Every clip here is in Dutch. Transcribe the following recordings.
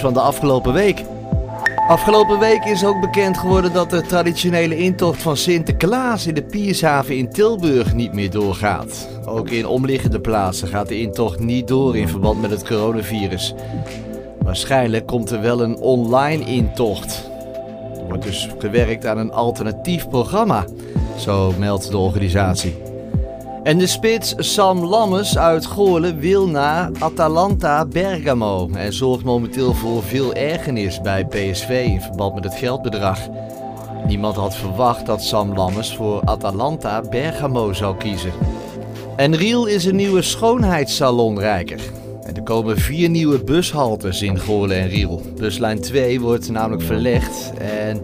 van de afgelopen week. Afgelopen week is ook bekend geworden dat de traditionele intocht van Sinterklaas in de Piershaven in Tilburg niet meer doorgaat. Ook in omliggende plaatsen gaat de intocht niet door in verband met het coronavirus. Waarschijnlijk komt er wel een online intocht. Er wordt dus gewerkt aan een alternatief programma, zo meldt de organisatie. En de spits Sam Lammes uit Goorlen wil naar Atalanta Bergamo en zorgt momenteel voor veel ergernis bij PSV in verband met het geldbedrag. Niemand had verwacht dat Sam Lammes voor Atalanta Bergamo zou kiezen. En Riel is een nieuwe schoonheidssalonrijker. En er komen vier nieuwe bushaltes in Goorlen en Riel. Buslijn 2 wordt namelijk verlegd en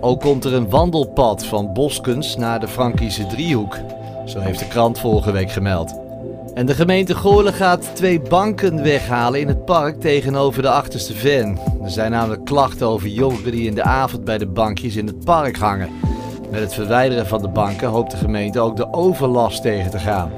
ook komt er een wandelpad van Boskens naar de Frankische driehoek. Zo heeft de krant vorige week gemeld. En de gemeente Goorlen gaat twee banken weghalen in het park tegenover de achterste van. Er zijn namelijk klachten over jongeren die in de avond bij de bankjes in het park hangen. Met het verwijderen van de banken hoopt de gemeente ook de overlast tegen te gaan.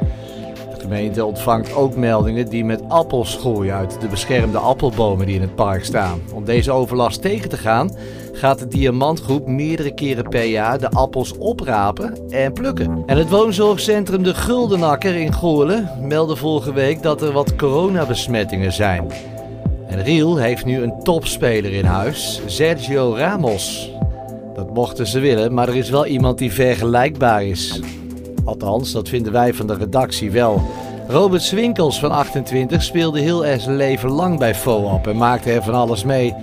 Gemeente ontvangt ook meldingen die met appels gooien uit de beschermde appelbomen die in het park staan. Om deze overlast tegen te gaan gaat de Diamantgroep meerdere keren per jaar de appels oprapen en plukken. En het woonzorgcentrum De Guldenakker in Goorlen meldde vorige week dat er wat coronabesmettingen zijn. En Riel heeft nu een topspeler in huis, Sergio Ramos. Dat mochten ze willen, maar er is wel iemand die vergelijkbaar is. Althans, dat vinden wij van de redactie wel. Robert Swinkels van 28 speelde heel erg zijn leven lang bij FOAP en maakte er van alles mee.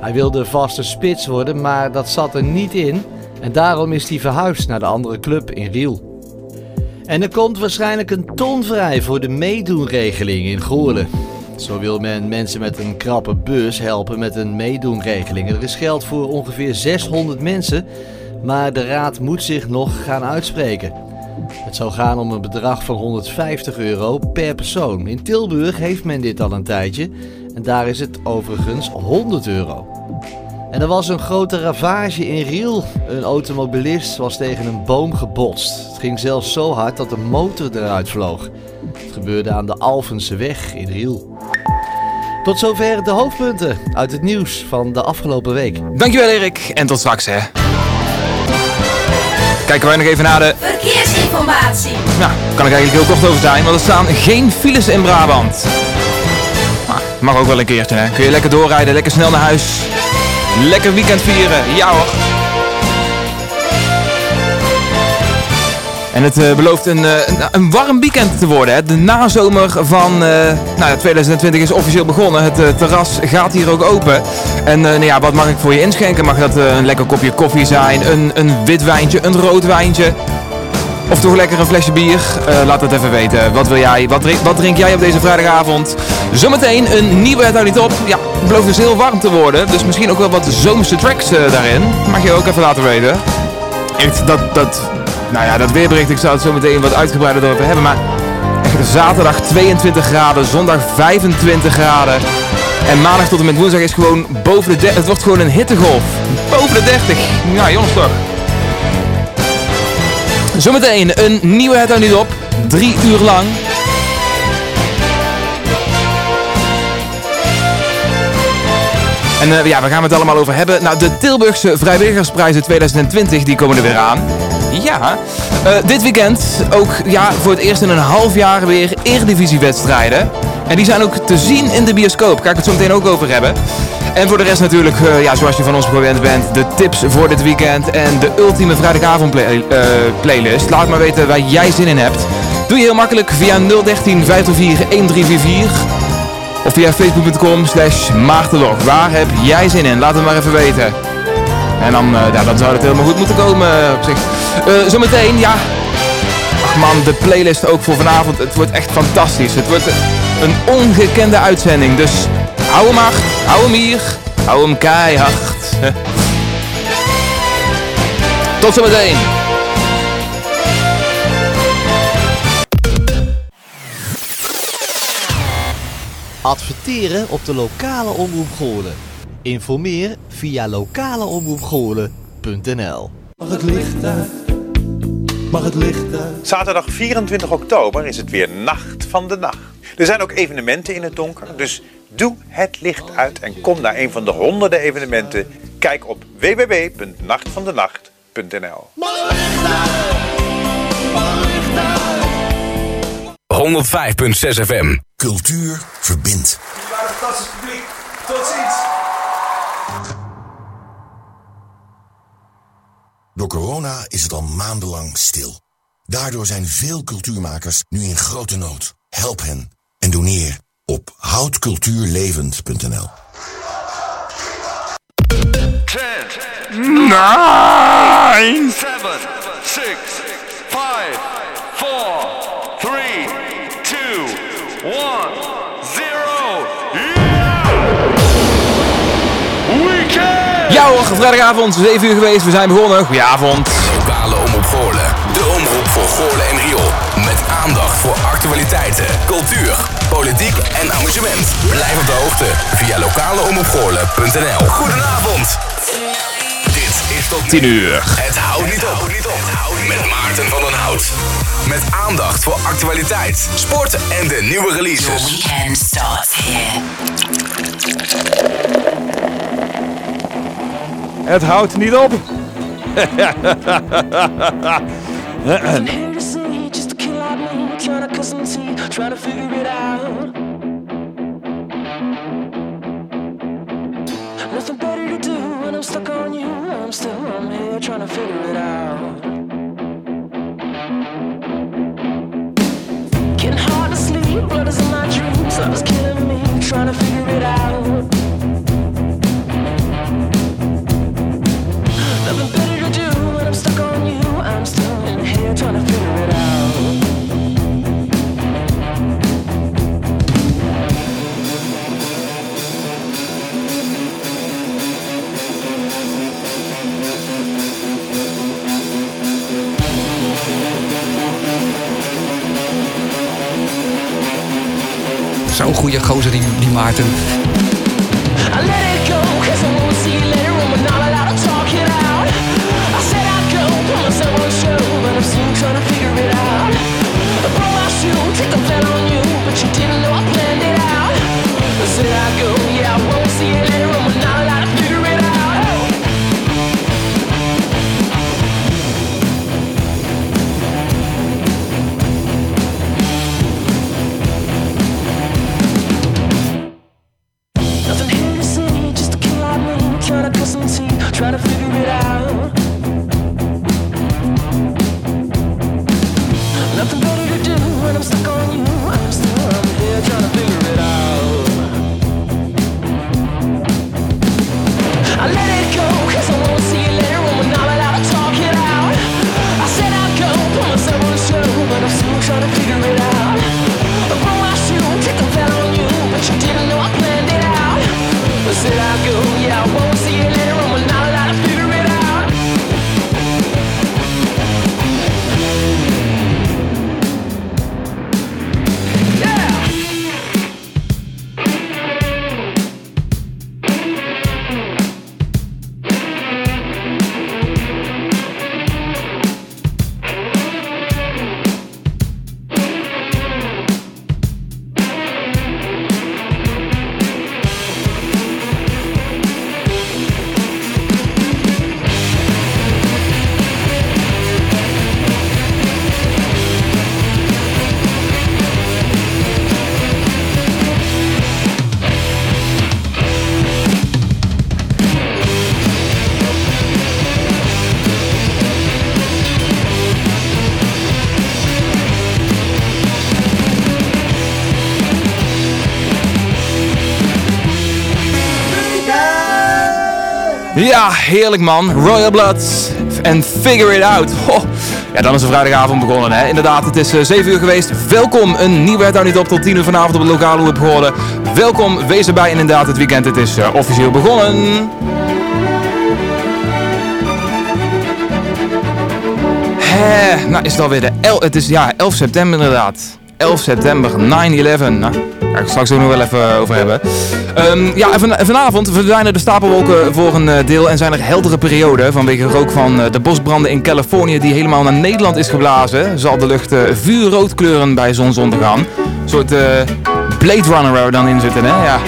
Hij wilde vaste spits worden, maar dat zat er niet in. En daarom is hij verhuisd naar de andere club in Riel. En er komt waarschijnlijk een ton vrij voor de meedoenregeling in Goorlen. Zo wil men mensen met een krappe beurs helpen met een meedoenregeling. Er is geld voor ongeveer 600 mensen, maar de raad moet zich nog gaan uitspreken. Het zou gaan om een bedrag van 150 euro per persoon. In Tilburg heeft men dit al een tijdje en daar is het overigens 100 euro. En er was een grote ravage in Riel. Een automobilist was tegen een boom gebotst. Het ging zelfs zo hard dat de motor eruit vloog. Het gebeurde aan de Alphense weg in Riel. Tot zover de hoofdpunten uit het nieuws van de afgelopen week. Dankjewel Erik en tot straks hè. Kijken wij nog even naar de... Verkeersinformatie. Nou, kan ik eigenlijk heel kort over zijn, want er staan geen files in Brabant. Mag ook wel een keertje hè. Kun je lekker doorrijden, lekker snel naar huis. Lekker weekend vieren, ja hoor. En het eh, belooft een, eh, een, warm weekend te worden. Hè. De nazomer van eh, nou, ja, 2020 is officieel begonnen. Het terras gaat hier ook open. En nou ja, wat mag ik voor je inschenken? Mag dat een lekker kopje koffie zijn? Een, een wit wijntje? Een rood wijntje? Of toch lekker een flesje bier? Eh, laat het even weten. Wat wil jij? Wat drink, wat drink jij op deze vrijdagavond? Zometeen een nieuwe Het Niet Op. Ja, het belooft dus heel warm te worden. Dus misschien ook wel wat zomerse tracks eh, daarin. Mag je ook even laten weten. Echt, dat, dat, nou ja, dat weerbericht, ik zou het zo meteen wat uitgebreider over hebben. Maar zaterdag 22 graden, zondag 25 graden. En maandag tot en met woensdag is gewoon boven de 30. Het wordt gewoon een hittegolf. Boven de 30. Ja, jongens toch. Zometeen een nieuwe Het Niet Op. Drie uur lang. En eh, ja, waar gaan we het allemaal over hebben? Nou, de Tilburgse Vrijwilligersprijzen 2020 die komen er weer aan. Ja, eh, dit weekend ook ja, voor het eerst in een half jaar weer Eredivisiewedstrijden. En die zijn ook te zien in de bioscoop. Ga ik het zo meteen ook over hebben. En voor de rest natuurlijk, eh, ja, zoals je van ons gewend bent, de tips voor dit weekend en de ultieme vrijdagavond play- eh, playlist. Laat maar weten waar jij zin in hebt. Doe je heel makkelijk via 013 504 1344 of via facebook.com slash maartenlog. Waar heb jij zin in? Laat het maar even weten. En dan, eh, ja, zou het helemaal goed moeten komen eh, op zich. Zometeen, ja. Ach man, de playlist ook voor vanavond. Het wordt echt fantastisch. Het wordt een ongekende uitzending. Dus hou hem hard, hou hem hier, hou hem keihard. Tot zometeen. Adverteren op de lokale omroep Goorlen. Informeer via lokaleomroepgoorlen.nl Mag het licht uit? Mag het licht uit? Zaterdag 24 oktober is het weer Nacht van de Nacht. Er zijn ook evenementen in het donker, dus Doe het licht uit en kom naar een van de honderden evenementen. Kijk op www.nachtvandenacht.nl 105.6 FM. Cultuur verbindt. Fantastisch publiek. Tot ziens. Door corona is het al maandenlang stil. Daardoor zijn veel cultuurmakers nu in grote nood. Help hen en doneer op houtcultuurlevend.nl. 9, 7, 6, 5, 4, 3, 2, 1, 0. Weekend! Ja hoor, vrijdagavond, 7 uur geweest, we zijn begonnen. Goedenavond. Voor Goorlen en Riool. Met aandacht voor actualiteiten, cultuur, politiek en amusement. Blijf op de hoogte via lokaleomroepgoorlen.nl. Goedenavond. Dit is tot 10 uur. Het houdt niet op. Met Maarten van den Hout. Met aandacht voor actualiteit, sport en de nieuwe releases. Weekend starts here. Het houdt niet op. To see, just a kid like me trying to cut some teeth, trying to figure it out. Nothing better to do when I'm stuck on you. I'm still I'm here trying to figure it out. Getting hard to sleep, blood is in my dreams. Love is killing me, trying to figure it out. Gozer die, die Maarten. Ja, heerlijk man. Royal Blood en Figure It Out. Ja, dan is de vrijdagavond begonnen hè. Inderdaad, het is eh, 7 uur geweest. Welkom, een nieuwe Houdt Niet Op tot 10 uur vanavond op het lokale Hoep geworden. Welkom, wees erbij inderdaad het weekend. Het is eh, officieel begonnen. Hè, nou is het alweer de el het is ja 11 september inderdaad. 11 september, 9-11. Nou, daar ga ik straks ook nog wel even over hebben. Ehm, ja, en van- vanavond verdwijnen de stapelwolken voor een eh, deel en zijn er heldere perioden. Vanwege rook van eh, de bosbranden in Californië die helemaal naar Nederland is geblazen. Zal de lucht eh, vuurrood kleuren bij zonsondergang. Een soort Blade Runner waar dan in zitten, hè? Ja.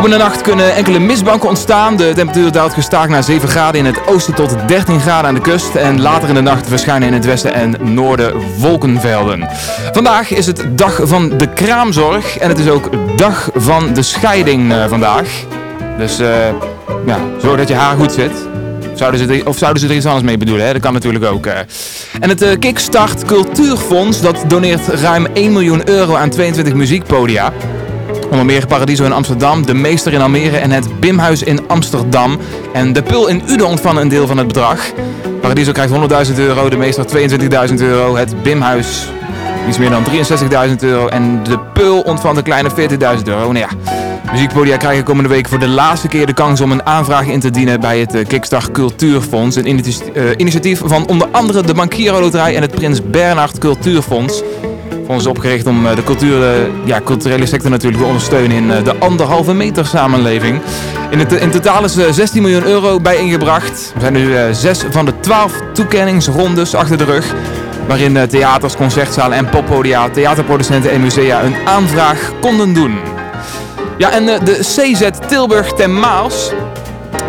Komende nacht kunnen enkele mistbanken ontstaan. De temperatuur daalt gestaag naar 7 graden in het oosten tot 13 graden aan de kust. En later in de nacht verschijnen in het westen en noorden wolkenvelden. Vandaag is het dag van de kraamzorg. En het is ook dag van de scheiding eh, vandaag. Dus eh, ja, zorg dat je haar goed zit. Zouden ze of zouden ze er iets anders mee bedoelen? Hè? Dat kan natuurlijk ook. eh. En het Kickstart Cultuurfonds dat doneert ruim 1 miljoen euro aan 22 muziekpodia. Onder meer Paradiso in Amsterdam, De Meester in Almere en het Bimhuis in Amsterdam. En de Pul in Uden ontvangen een deel van het bedrag. Paradiso krijgt 100.000 euro, De Meester 22.000 euro, het Bimhuis iets meer dan 63.000 euro en de Pul ontvangt een kleine 40.000 euro. Nou ja, muziekpodia krijgen komende week voor de laatste keer de kans om een aanvraag in te dienen bij het eh, Kickstart Cultuurfonds. Een eh, initiatief van onder andere de Bankiero Loterij en het Prins Bernhard Cultuurfonds. Is opgericht om eh, de cultuur, eh, ja, culturele sector natuurlijk te ondersteunen in eh, de anderhalve meter samenleving. In, het, in totaal is eh, 16 miljoen euro bij ingebracht. Er zijn nu zes van de 12 toekenningsrondes achter de rug. Waarin theaters, concertzalen en poppodia, theaterproducenten en musea een aanvraag konden doen. Ja, en de CZ Tilburg ten Maals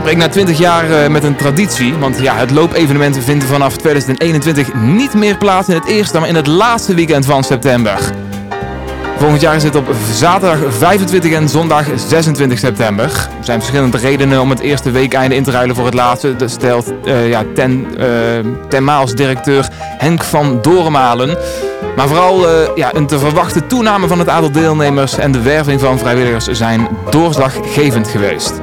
breekt na 20 jaar eh, met een traditie. Want ja, het loopevenement vindt vanaf 2021 niet meer plaats in het eerste, maar in het laatste weekend van september. Volgend jaar is het op zaterdag 25 en zondag 26 september. Er zijn verschillende redenen om het eerste weekeinde in te ruilen voor het laatste. Dat stelt eh, ja, ten, eh ten Maals directeur Henk van Doormalen. Maar vooral ja, een te verwachte toename van het aantal deelnemers en de werving van vrijwilligers zijn doorslaggevend geweest.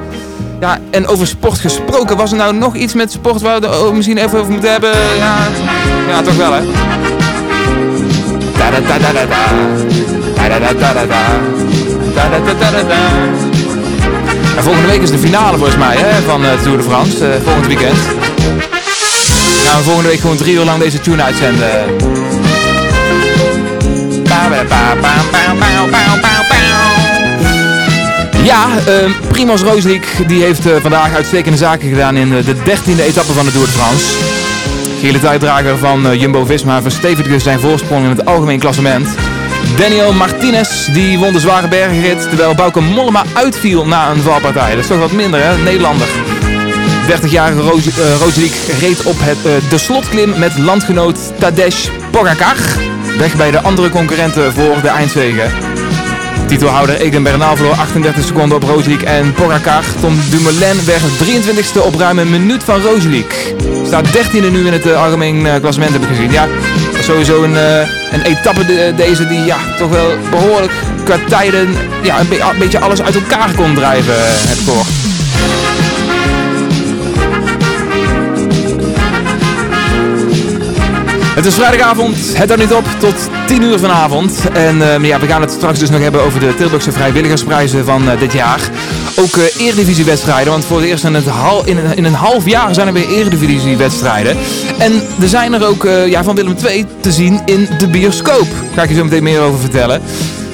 Ja, en over sport gesproken, was er nou nog iets met sport waar we oh, misschien even over moeten hebben? Ja, ja toch wel hè? Volgende week is de finale volgens mij hè, van eh, Tour de France, eh, volgend weekend. Gaan we volgende week gewoon drie uur lang deze tune uitzenden. Ja, uh, Primoz die heeft eh, vandaag uitstekende zaken gedaan in eh, de 13e etappe van de Tour de France. Gele tijddrager van eh, Jumbo-Visma verstevigde zijn voorsprong in het algemeen klassement. Daniel Martinez die won de zware bergenrit, terwijl Bauke Mollema uitviel na een valpartij. Dat is toch wat minder, hè? Nederlander. 30-jarige Roos- reed op het, de slotklim met landgenoot Tadej Pogacar. Weg bij de andere concurrenten voor de eindzege. Titelhouder Egan Bernal verloor 38 seconden op Roglic en Pogacar. Tom Dumoulin werd 23ste op ruim een minuut van Roglic. Staat 13e nu in het eh, algemeen eh, klassement heb ik gezien. Ja, dat sowieso een, eh, een etappe de- deze die ja, toch wel behoorlijk qua tijden ja, een, be- een beetje alles uit elkaar kon drijven. Het is vrijdagavond, het houdt niet op tot 10 uur vanavond. En eh, ja, we gaan het straks dus nog hebben over de Tilburgse vrijwilligersprijzen van eh, dit jaar. Ook eh eredivisiewedstrijden, want voor het eerst in, het hal, in, een, in een half jaar zijn er weer eredivisiewedstrijden. En er zijn er ook eh, ja, van Willem II te zien in de bioscoop. Daar ga ik je zo meteen meer over vertellen.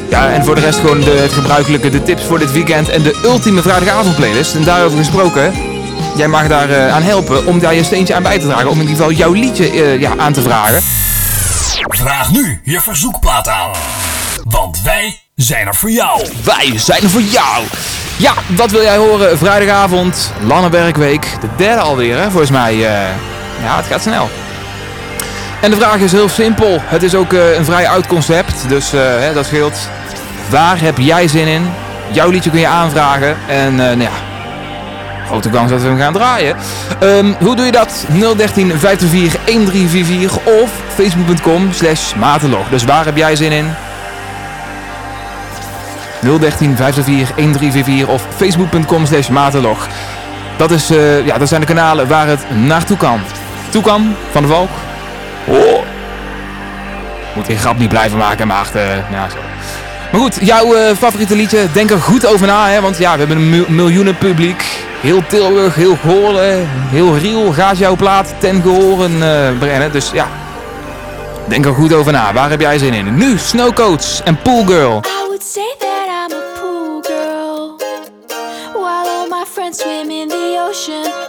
Ja, en voor de rest gewoon de, het gebruikelijke, de tips voor dit weekend en de ultieme vrijdagavond playlist. En daarover gesproken, jij mag daar eh, aan helpen om daar je steentje aan bij te dragen. Om in ieder geval jouw liedje eh, ja, aan te vragen. Vraag nu je verzoekplaat aan. Want wij zijn er voor jou. Wij zijn er voor jou. Ja, wat wil jij horen? Vrijdagavond, lange werkweek. De derde alweer, hè, volgens mij. eh. ja, het gaat snel. En de vraag is heel simpel. Het is ook een vrij oud concept, dus hè, dat scheelt. Waar heb jij zin in? Jouw liedje kun je aanvragen. En nou ja, grote kans dat we hem gaan draaien. Ehm, hoe doe je dat? 013 524 1344 of facebook.com slash matelog. Dus waar heb jij zin in? 013 524 1344 of facebook.com slash matelog. Dat, is, eh, ja, dat zijn de kanalen waar het naartoe kan. Toe kan, Van de Valk. Oh. Moet die grap niet blijven maken, maar eh, ja, zo. Maar goed, jouw eh, favoriete liedje, denk er goed over na, hè, want ja, we hebben een mil- miljoenen publiek. Heel Tilburg, heel Goorlen, heel Riel gaat jouw plaat ten gehoren eh, brengen. Dus ja, denk er goed over na. Waar heb jij zin in? Nu, Snowcoats en Pool Girl. I would say that I'm a pool girl While all my friends swim in the ocean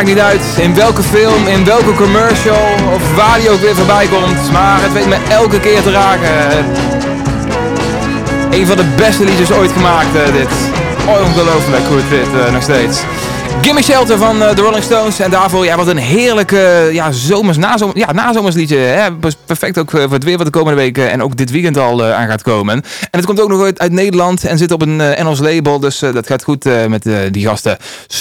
maakt niet uit in welke film, in welke commercial of waar die ook weer voorbij komt. Maar het weet me elke keer te raken. Een van de beste liedjes ooit gemaakt, eh, dit. Ongelooflijk goed dit, eh, nog steeds. Gimme Shelter van eh, de Rolling Stones. En daarvoor, ja, wat een heerlijke ja, zomers, nazom, ja, nazomersliedje. Hè? Perfect ook voor het weer wat de komende weken en ook dit weekend al aan gaat komen. En het komt ook nog uit, uit Nederland en zit op een Engels label. Dus dat gaat goed met die gasten.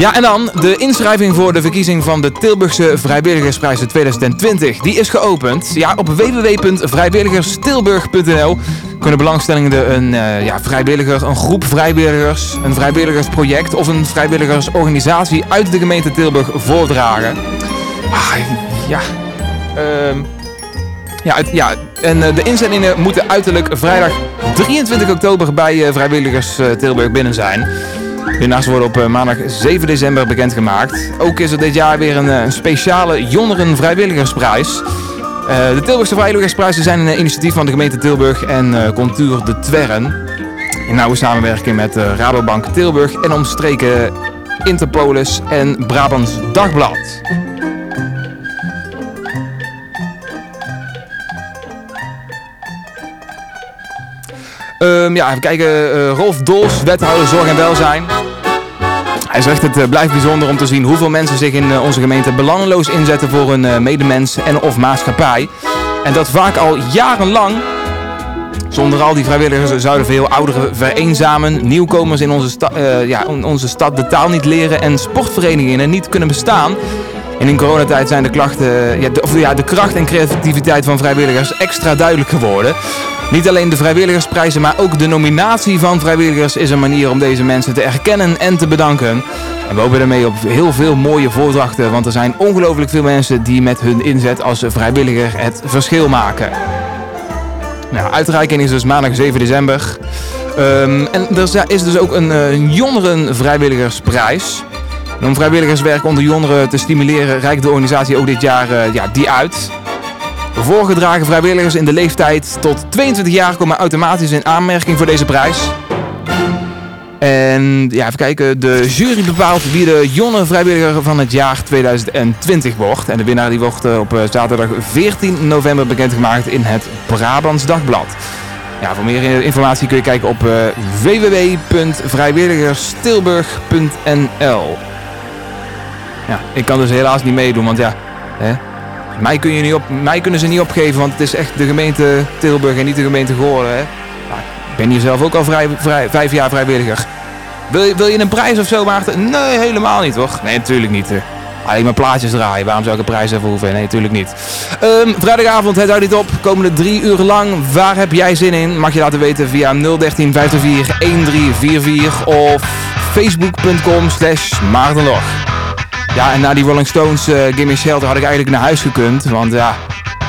Ja, en dan de inschrijving voor de verkiezing van de Tilburgse Vrijwilligersprijs 2020. Die is geopend. Ja, op www.vrijwilligerstilburg.nl kunnen belangstellenden een uh, ja, vrijwilliger, een groep vrijwilligers, een vrijwilligersproject of een vrijwilligersorganisatie uit de gemeente Tilburg voordragen. Ah, ja. Ehm ja, ja, en eh, de inzendingen moeten uiterlijk vrijdag 23 oktober bij eh, Vrijwilligers Tilburg binnen zijn. Hiernaast worden op eh, maandag 7 december bekendgemaakt. Ook is er dit jaar weer een, eh, speciale Jongeren Vrijwilligersprijs. Eh, de Tilburgse Vrijwilligersprijzen zijn een initiatief van de gemeente Tilburg en eh Contour de Twerren. In nauwe samenwerking met Rabobank Tilburg en omstreken Interpolis en Brabants Dagblad. Ehm, ja, even kijken. eh, Rolf Dols, wethouder Zorg en Welzijn. Hij zegt het eh, blijft bijzonder om te zien hoeveel mensen zich in eh, onze gemeente belangeloos inzetten voor hun medemens en of maatschappij. En dat vaak al jarenlang. Zonder al die vrijwilligers zouden veel ouderen vereenzamen, nieuwkomers in onze, sta- ja, in onze stad de taal niet leren en sportverenigingen niet kunnen bestaan. En in coronatijd zijn de, klachten, ja, of, ja, de kracht en creativiteit van vrijwilligers extra duidelijk geworden. Niet alleen de vrijwilligersprijzen, maar ook de nominatie van vrijwilligers is een manier om deze mensen te erkennen en te bedanken. En we hopen daarmee op heel veel mooie voordrachten, want er zijn ongelooflijk veel mensen die met hun inzet als vrijwilliger het verschil maken. Nou, uitreiking is dus maandag 7 december. Ehm, en er is dus ook een eh, jongeren vrijwilligersprijs. En om vrijwilligerswerk onder jongeren te stimuleren, reikt de organisatie ook dit jaar eh, ja, die uit. Voorgedragen vrijwilligers in de leeftijd tot 22 jaar komen automatisch in aanmerking voor deze prijs. En ja, even kijken. De jury bepaalt wie de jonge vrijwilliger van het jaar 2020 wordt. En de winnaar die wordt eh, op eh, zaterdag 14 november bekendgemaakt in het Brabants Dagblad. Ja, voor meer informatie kun je kijken op eh, www.vrijwilligerstilburg.nl Ja, ik kan dus helaas niet meedoen, want ja, hè, mij, niet op, mij kunnen ze niet opgeven, want het is echt de gemeente Tilburg en niet de gemeente Goorlen. Ik ben hier zelf ook al vrij, vijf jaar vrijwilliger. Wil je, wil je een prijs of zo, Maarten? Nee, helemaal niet hoor. Nee, natuurlijk niet. eh. Alleen maar plaatjes draaien. Waarom zou ik een prijs even hoeven? Nee, natuurlijk niet. Ehm, vrijdagavond, het houdt dit op. Komende drie uur lang. Waar heb jij zin in? Mag je laten weten via 013 524 1344 of facebook.com slash maartenlog. Ja, en na die Rolling Stones eh Gimme Shelter had ik eigenlijk naar huis gekund. Want ja,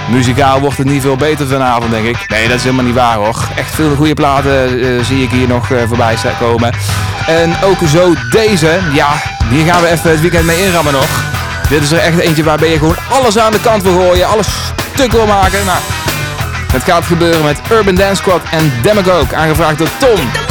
muzikaal wordt het niet veel beter vanavond, denk ik. Nee, dat is helemaal niet waar hoor. Echt veel goede platen eh, zie ik hier nog eh, voorbij komen. En ook zo deze. Ja, hier gaan we even het weekend mee inrammen nog. Dit is er echt eentje waarbij je gewoon alles aan de kant wil gooien. Alles stuk wil maken. Nou, het gaat gebeuren met Urban Dance Squad en Demagogue. Aangevraagd door Tom.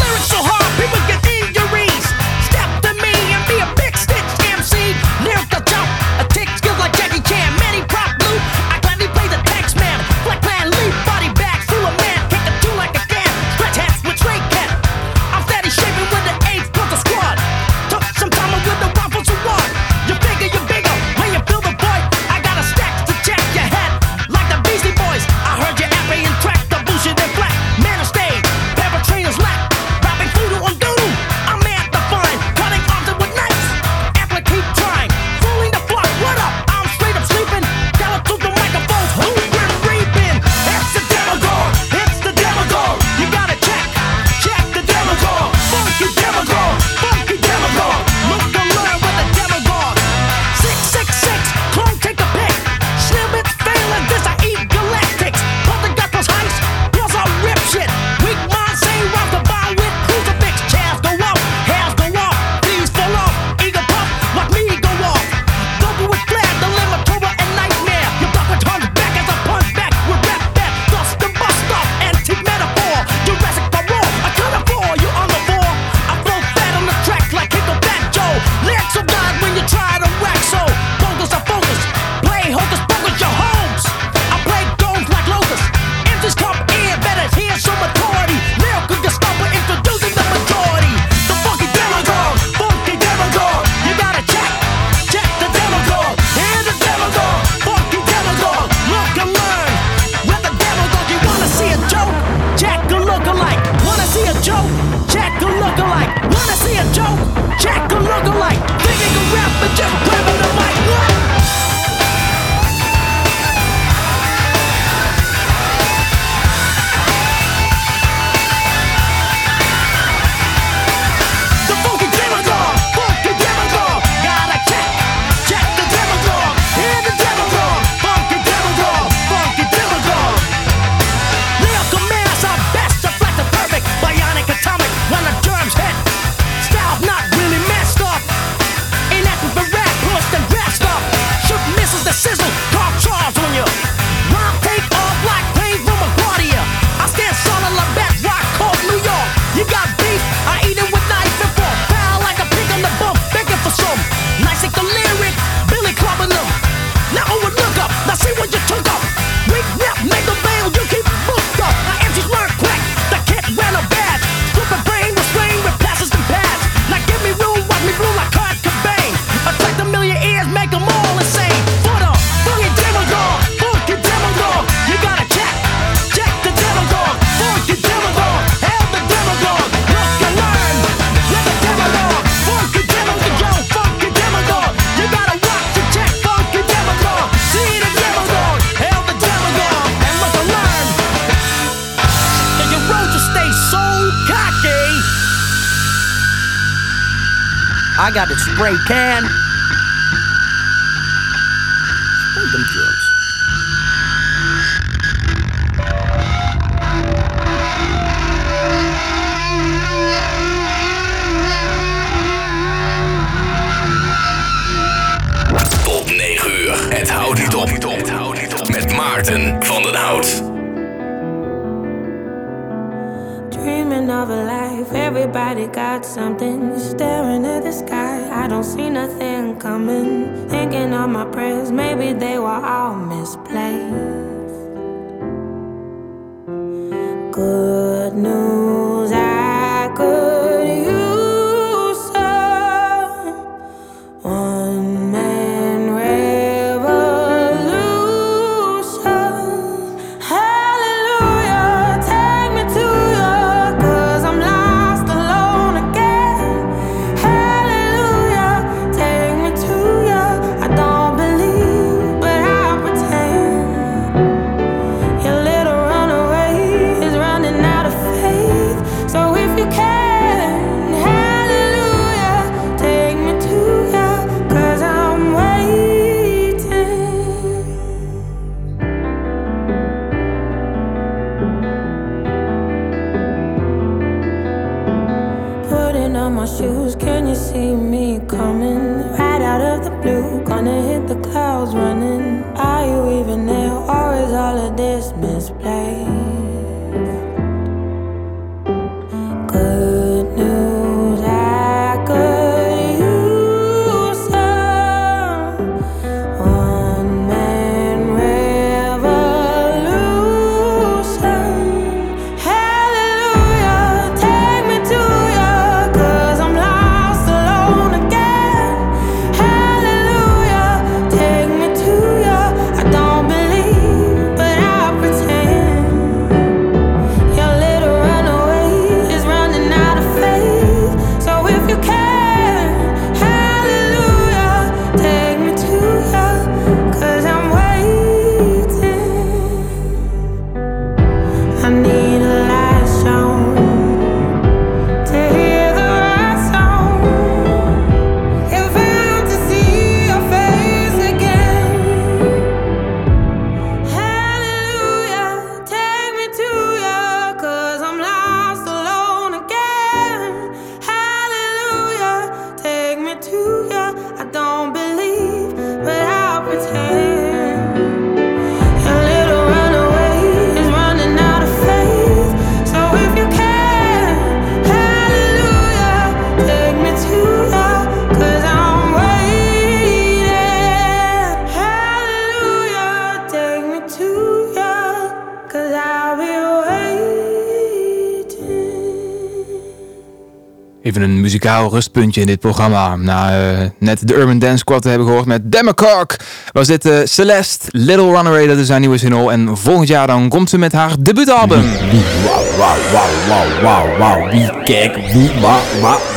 Muzikaal rustpuntje in dit programma. Na eh, net de Urban Dance Squad te hebben gehoord met Democog. Was dit eh, Celeste, Little Runaway, dat is haar nieuwe single. En volgend jaar dan komt ze met haar debuutalbum. Wauw, wauw, wauw, wauw, wauw. Wie.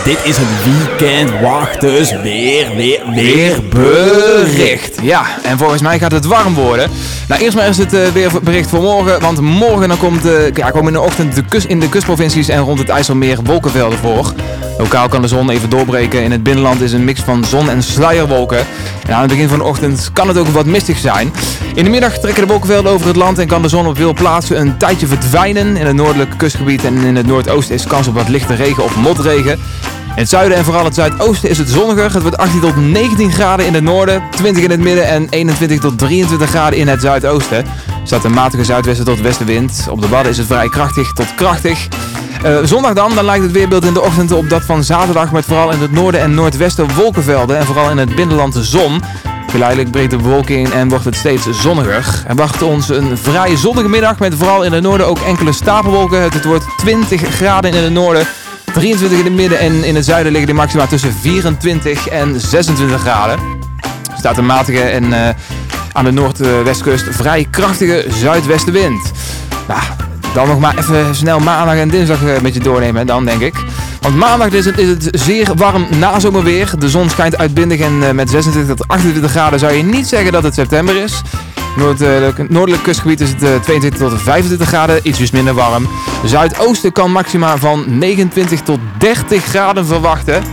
Dit is een weekend. Wacht dus. Weer, weer, weer bericht. Ja, en volgens mij gaat het warm worden. Nou, eerst maar eens het eh, weerbericht voor morgen. Want morgen dan komt, ja, komen in de ochtend de kust, in de kustprovincies en rond het IJsselmeer wolkenvelden voor. Lokaal kan de zon even doorbreken. In het binnenland is een mix van zon en sluierwolken. En aan het begin van de ochtend kan het ook wat mistig zijn. In de middag trekken de wolkenvelden over het land en kan de zon op veel plaatsen een tijdje verdwijnen. In het noordelijke kustgebied en in het noordoosten is kans op wat lichte regen of motregen. In het zuiden en vooral het zuidoosten is het zonniger. Het wordt 18 tot 19 graden in het noorden, 20 in het midden en 21 tot 23 graden in het zuidoosten. Er staat een matige zuidwesten tot westenwind. Op de Wadden is het vrij krachtig tot krachtig. Eh, zondag dan, dan lijkt het weerbeeld in de ochtend op dat van zaterdag met vooral in het noorden en noordwesten wolkenvelden en vooral in het binnenland de zon. Geleidelijk breekt de bewolking en wordt het steeds zonniger. Er wacht ons een vrij zonnige middag met vooral in het noorden ook enkele stapelwolken. Het wordt 20 graden in het noorden, 23 in het midden en in het zuiden liggen de maxima tussen 24 en 26 graden. Er staat een matige en eh, aan de noordwestkust vrij krachtige zuidwestenwind. Dan nog maar even snel maandag en dinsdag eh, met je doornemen, dan denk ik. Want maandag is het, is het zeer warm nazomerweer. De zon schijnt uitbindig en eh, met 26 tot 28 graden zou je niet zeggen dat het september is. Noord, eh, het noordelijk kustgebied is het 22 tot 25 graden, ietsjes minder warm. Zuidoosten kan maxima van 29 tot 30 graden verwachten.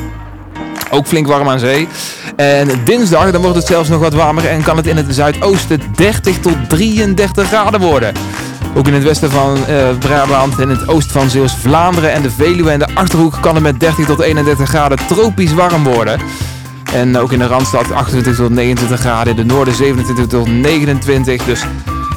Ook flink warm aan zee. En dinsdag dan wordt het zelfs nog wat warmer en kan het in het zuidoosten 30 tot 33 graden worden. Ook in het westen van eh, Brabant en het oosten van Zeeuws-Vlaanderen en de Veluwe en de Achterhoek kan het met 30 tot 31 graden tropisch warm worden. En ook in de Randstad 28 tot 29 graden, in de Noorden 27 tot 29. Dus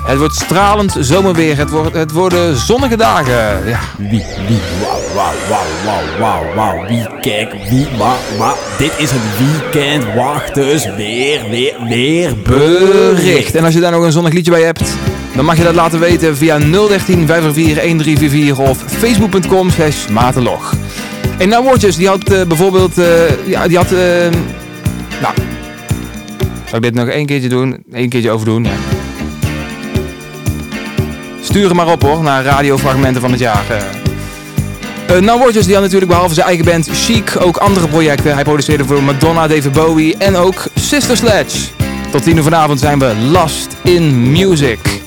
het wordt stralend zomerweer. Het, wordt, het worden zonnige dagen. Ja, wie, wie, wauw, wauw, wauw, wauw, wow. Wie, kijk, wie, maar, maar. Dit is het weekend. Wacht dus weer, weer, weer bericht. En als je daar nog een zonnig liedje bij hebt... Dan mag je dat laten weten via 013 544 1344 of facebook.com slash. En nou Watjes, die had eh, bijvoorbeeld, uh, ja, die had, uh, nou, zal ik dit nog één keertje doen, Eén keertje overdoen. Stuur hem maar op hoor, naar radiofragmenten van het jaar. Uh, nou Rogers dus die had natuurlijk behalve zijn eigen band Chic ook andere projecten. Hij produceerde voor Madonna, David Bowie en ook Sister Sledge. Tot tien uur vanavond zijn we Last in Music.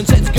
Concepts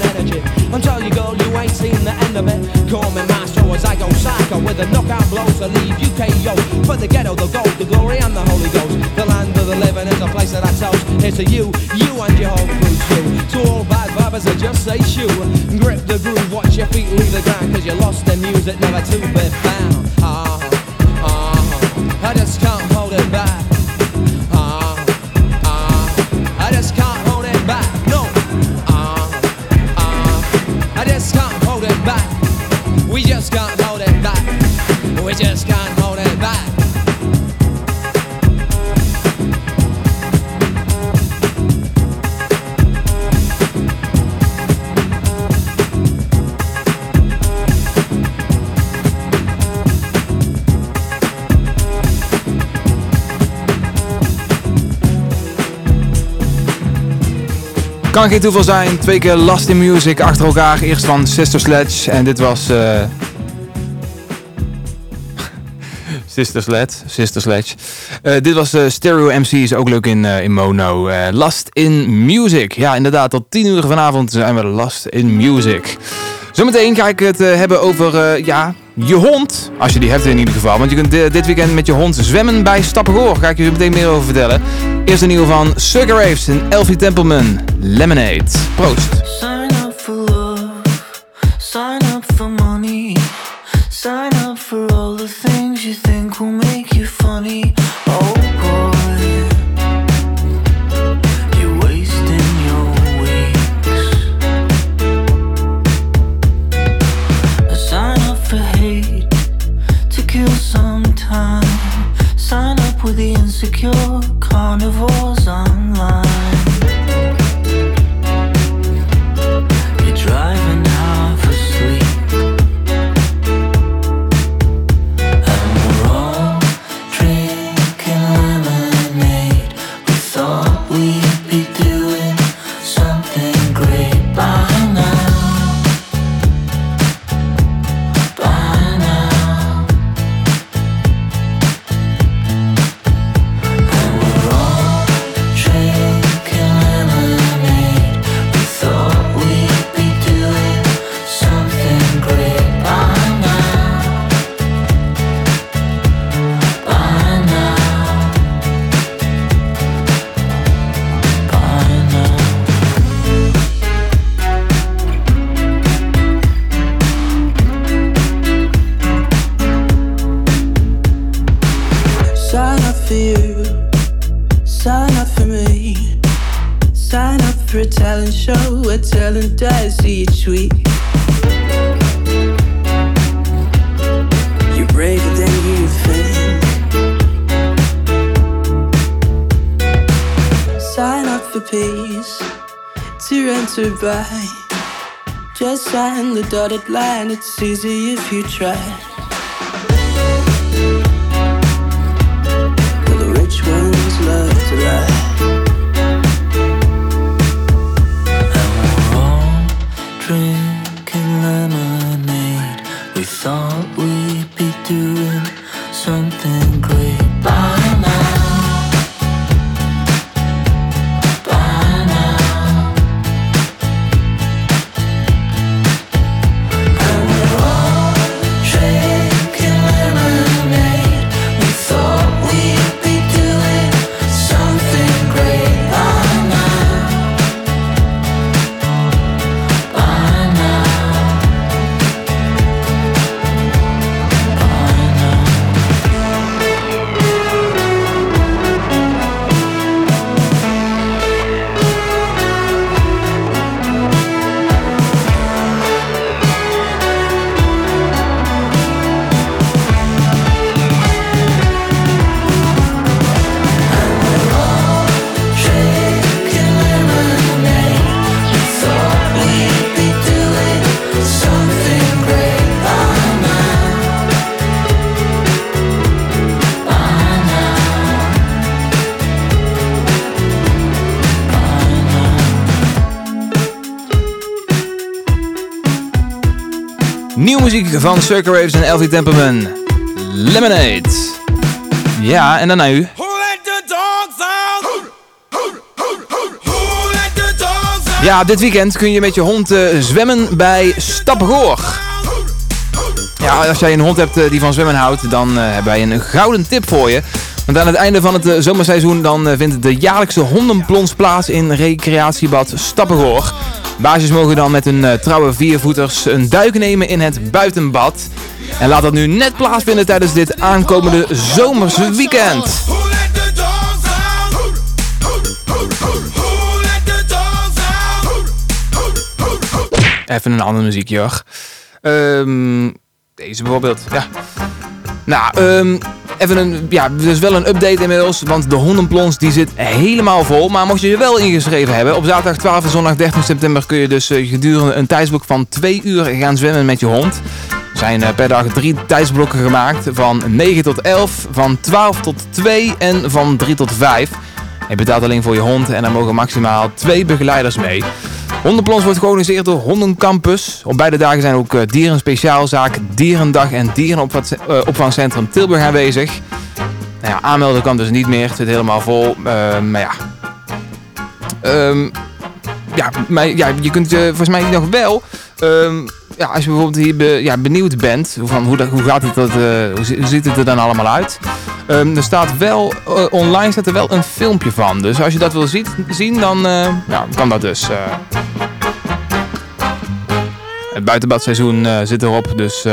and energy. Until you go, you ain't seen the end of it. Call me master as I go psycho with a knockout blows so leave you KO. For the ghetto, the gold, the glory, and the Holy Ghost. The land of the living is a place that I chose. Here's to you, you and your whole crew too. To all bad vibes, I just say shoo. Grip the groove, watch your feet leave the ground, cause you lost the music, never to be found. kan geen toeval zijn. Twee keer Last in Music achter elkaar. Eerst van Sister Sledge en dit was... Eh, Sister Sledge. Sister Sledge. Eh, dit was eh, Stereo MC, is ook leuk in, in mono. Last in Music. Ja, inderdaad, tot 10 uur vanavond zijn we Last in Music. Zometeen ga ik het hebben over... ja, je hond, als je die hebt in ieder geval. Want je kunt dit weekend met je hond zwemmen bij Stappenhoor. Ga ik je meteen meer over vertellen. Eerst een nieuwe van Sugar Raves en Elfie Templeman. Lemonade. Proost. Line, it's easy if you try. Van Circle Raves en Elfie Templeman. Lemonade. Ja, en dan naar u. Ja, dit weekend kun je met je hond eh, zwemmen bij Stappengoor. Ja, als jij een hond hebt eh, die van zwemmen houdt, dan eh, hebben wij een gouden tip voor je. Want aan het einde van het zomerseizoen dan vindt de jaarlijkse hondenplons plaats in recreatiebad Stappengoor. Baasjes mogen dan met hun eh, trouwe viervoeters een duik nemen in het buitenbad. En laat dat nu net plaatsvinden tijdens dit aankomende zomerse weekend. Even een andere muziekje. Ehm, deze bijvoorbeeld, ja. Nou, ehm, even een, ja, dus wel een update inmiddels, want de hondenplons die zit helemaal vol. Maar mocht je je wel ingeschreven hebben, op zaterdag 12 en zondag 13 september kun je dus eh, gedurende een tijdsblok van 2 uur gaan zwemmen met je hond. Er zijn eh, per dag drie tijdsblokken gemaakt, van 9 tot 11, van 12 tot 2 en van 3 tot 5. Je betaalt alleen voor je hond en er mogen maximaal twee begeleiders mee. Hondenplons wordt georganiseerd door Hondencampus. Op beide dagen zijn ook eh, Dierenspeciaalzaak, Dierendag en Dierenopvangcentrum Tilburg aanwezig. Nou ja, aanmelden kan dus niet meer, het zit helemaal vol. Eh, maar ja. Ehm, ja, maar ja, je kunt eh, volgens mij nog wel. ehm, ja, als je bijvoorbeeld hier ja, benieuwd bent, van hoe, hoe, gaat het, dat, eh, hoe, zi- hoe ziet het er dan allemaal uit? Ehm, er staat wel, eh, online staat er wel een filmpje van. Dus als je dat wil zien, dan eh, ja, kan dat dus. Het buitenbadseizoen zit erop, dus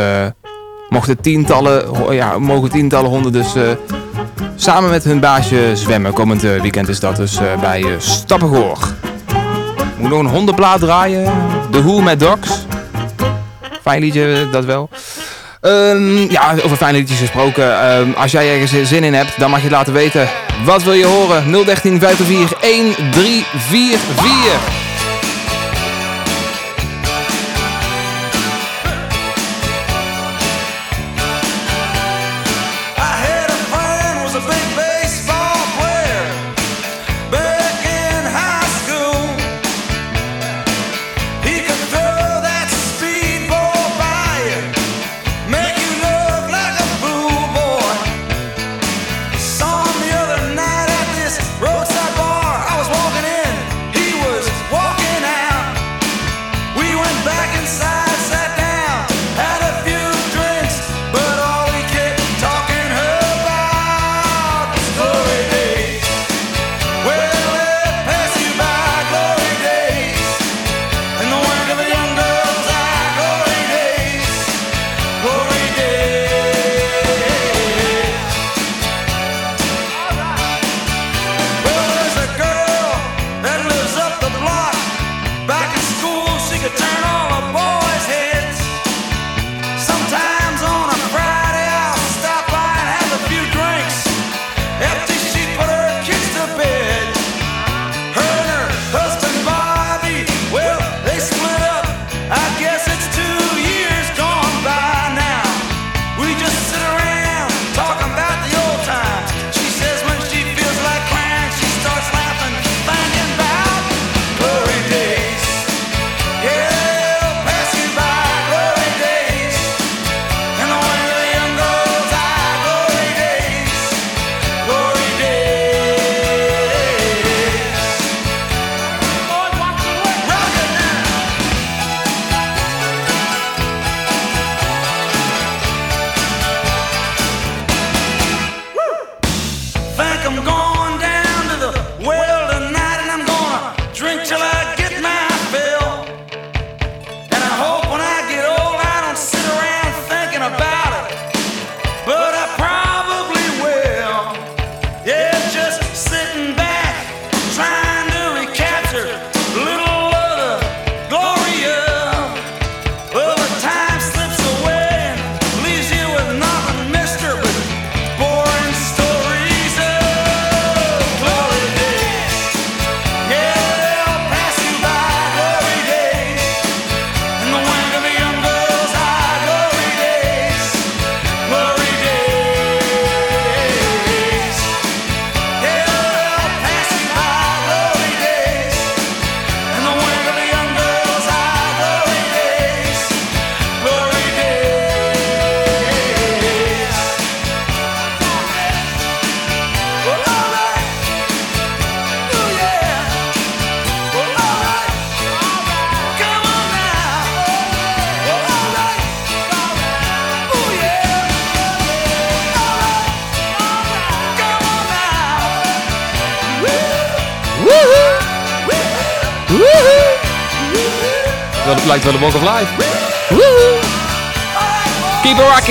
tientallen, ja, mogen tientallen honden dus samen met hun baasje zwemmen. Komend weekend is dat dus bij Stappengoor. Moet nog een hondenplaat draaien. De Who met Dogs. Fijn liedje, dat wel. Ehm, ja, over fijne liedjes gesproken. Ehm, als jij ergens zin in hebt, dan mag je het laten weten. Wat wil je horen? 013 504 1344.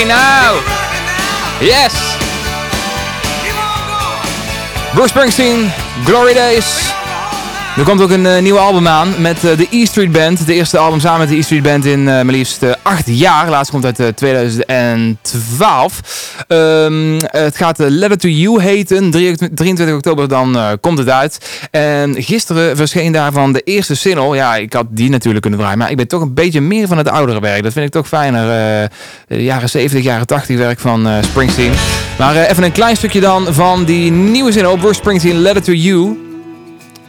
Now. Yes. Bruce Springsteen, Glory Days. Er komt ook een eh, nieuw album aan met eh, de E Street Band. De eerste album samen met de E Street Band in eh, maar liefst acht jaar. Laatst komt uit eh, 2012. Ehm, het gaat eh, Letter to You heten. 23 oktober dan eh, komt het uit. En gisteren verscheen daarvan de eerste single. Ja, ik had die natuurlijk kunnen draaien. Maar ik ben toch een beetje meer van het oudere werk. Dat vind ik toch fijner. eh, jaren 70, jaren 80 werk van eh, Springsteen. Maar even een klein stukje dan van die nieuwe single. Bruce Springsteen, Letter to You.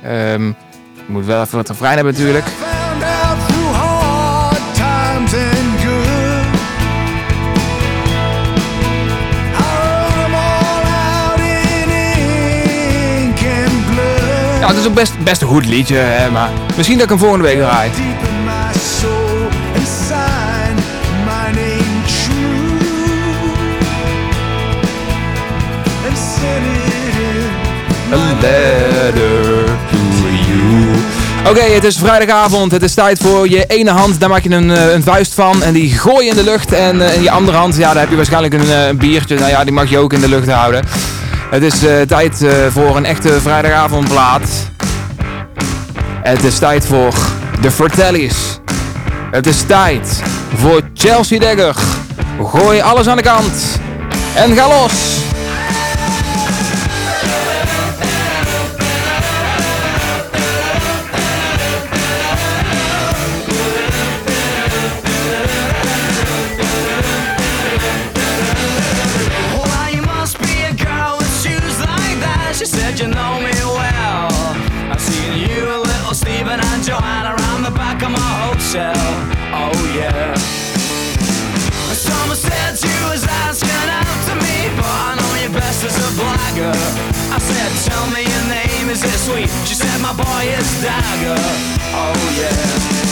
Ehm, ik moet wel even wat refrein hebben natuurlijk. Ja, het is ook best, best een goed liedje, hè, maar misschien dat ik hem volgende week draai. Oké, het is vrijdagavond. Het is tijd voor je ene hand. Daar maak je een, eh, een vuist van. En die gooi je in de lucht. En eh, in je andere hand, ja, daar heb je waarschijnlijk een, eh, een biertje. Nou ja, die mag je ook in de lucht houden. Het is eh, tijd eh, voor een echte vrijdagavondplaat. Het is tijd voor de Fratellis. Het is tijd voor Chelsea Dagger. Gooi alles aan de kant. En ga los. Tell me your name, is it sweet? She said, my boy is Dagger. Oh yeah.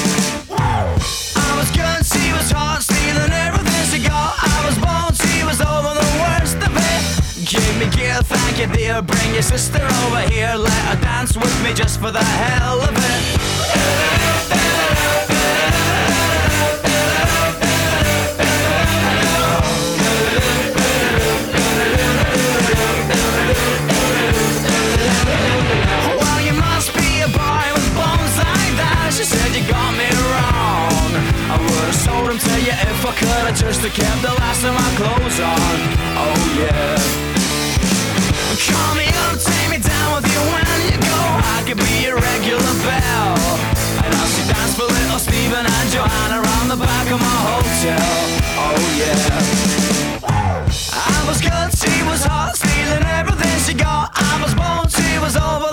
I was good, she was hot, stealing everything she got. I was bold, she was over the worst of it. Give me gear, thank you dear. Bring your sister over here, let her dance with me just for the hell of it. If I could. I just have kept the last of my clothes on. Oh yeah. Call me up, take me down with you when you go. I could be your regular bell. night out. She danced for little Stephen and Joanna around the back of my hotel. Oh yeah. I was good, she was hot, stealing everything she got. I was born, she was over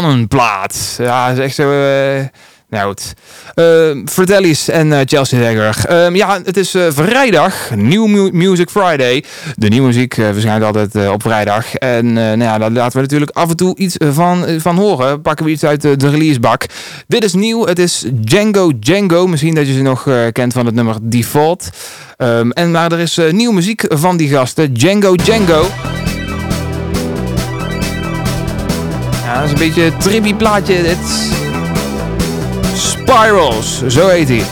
Mannenplaat. Ja, is echt zo... eh, nou goed. Eh Fratellis en eh, Chelsea Dagger. Ehm, ja, het is eh, vrijdag. New Mu- Music Friday. De nieuwe muziek eh, verschijnt altijd eh, op vrijdag. En eh, nou ja, daar laten we natuurlijk af en toe iets van, eh, van horen. Pakken we iets uit de, releasebak. Dit is nieuw. Het is Django Django. Misschien dat je ze nog eh, kent van het nummer Default. Ehm, en maar er is eh, nieuwe muziek van die gasten. Django Django. Ja, dat is een beetje een trippy plaatje dit. Spirals, zo heet hij.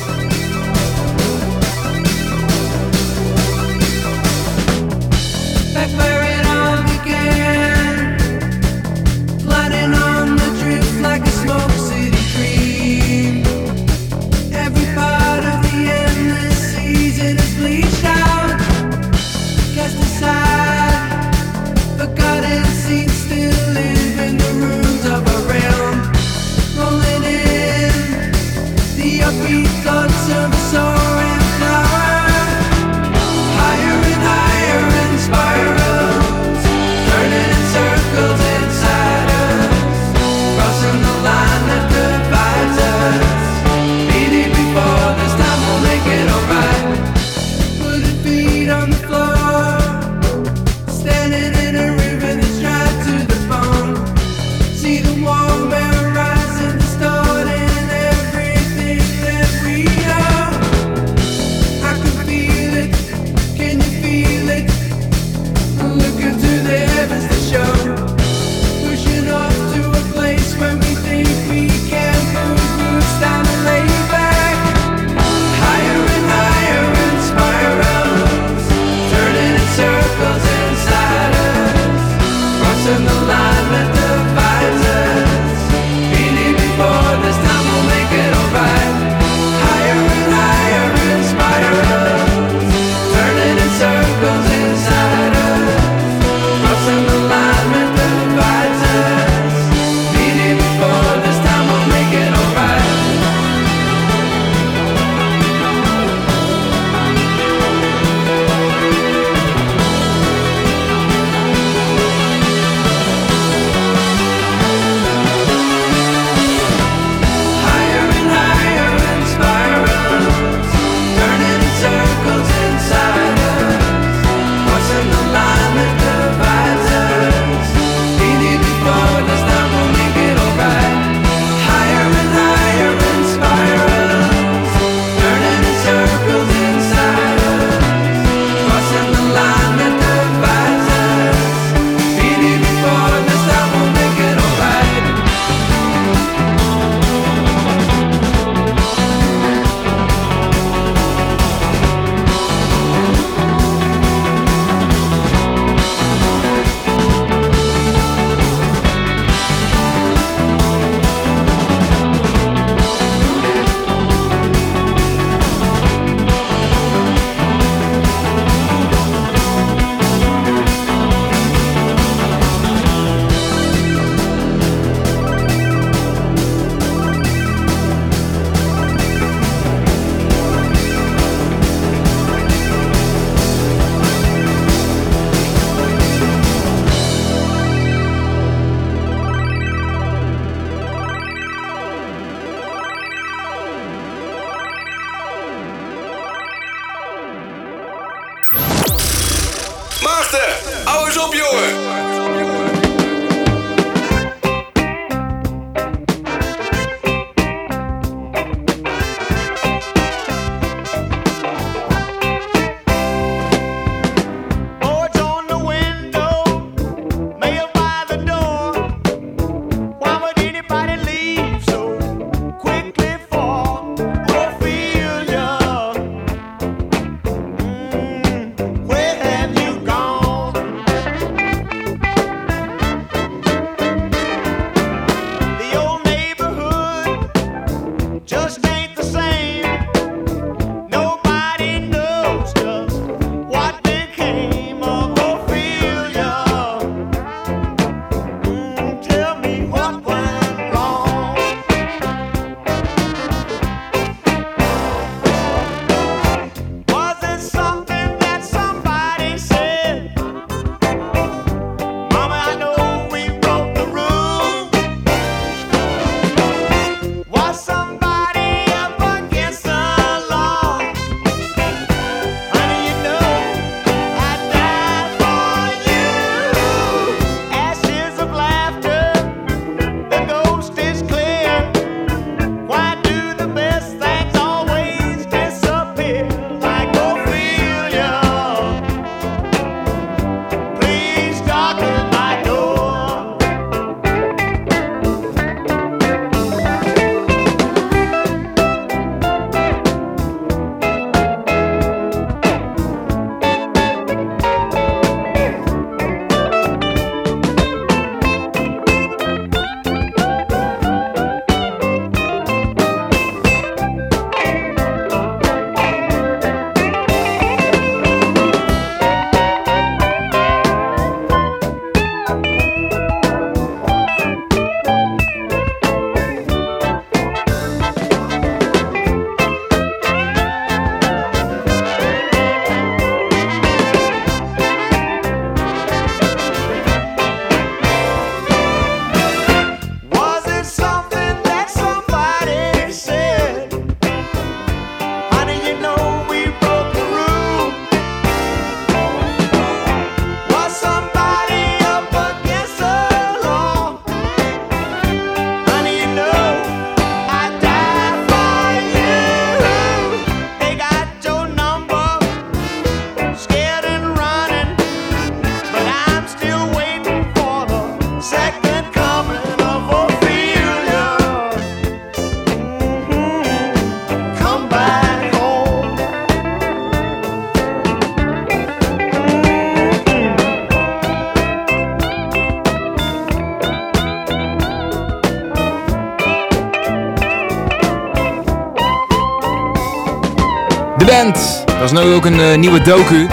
Er is nu ook een eh, nieuwe docu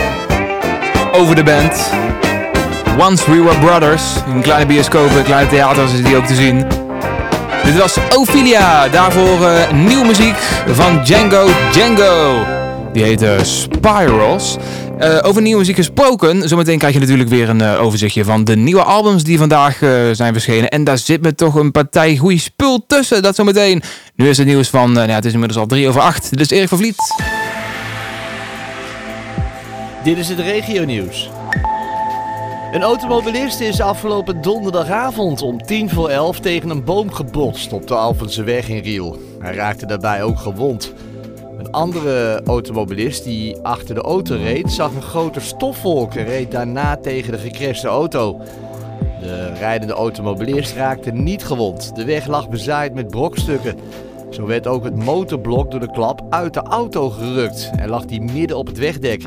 over de band. Once We Were Brothers. In kleine bioscopen, kleine theaters is die ook te zien. Dit was Ophelia. Daarvoor eh, nieuwe muziek van Django Django. Die heet Spirals. Eh, over nieuwe muziek gesproken. Zometeen krijg je natuurlijk weer een overzichtje van de nieuwe albums die vandaag zijn verschenen. En daar zit me toch een partij goeie spul tussen. Dat zometeen. Nu is het nieuws van, nou het is inmiddels al drie over acht. Dit is Erik van Vliet. Dit is het regionieuws. Een automobilist is afgelopen donderdagavond om tien voor elf tegen een boom gebotst op de Alphenseweg in Riel. Hij raakte daarbij ook gewond. Een andere automobilist die achter de auto reed, zag een grote stofwolk en reed daarna tegen de gecrashte auto. De rijdende automobilist raakte niet gewond. De weg lag bezaaid met brokstukken. Zo werd ook het motorblok door de klap uit de auto gerukt en lag die midden op het wegdek.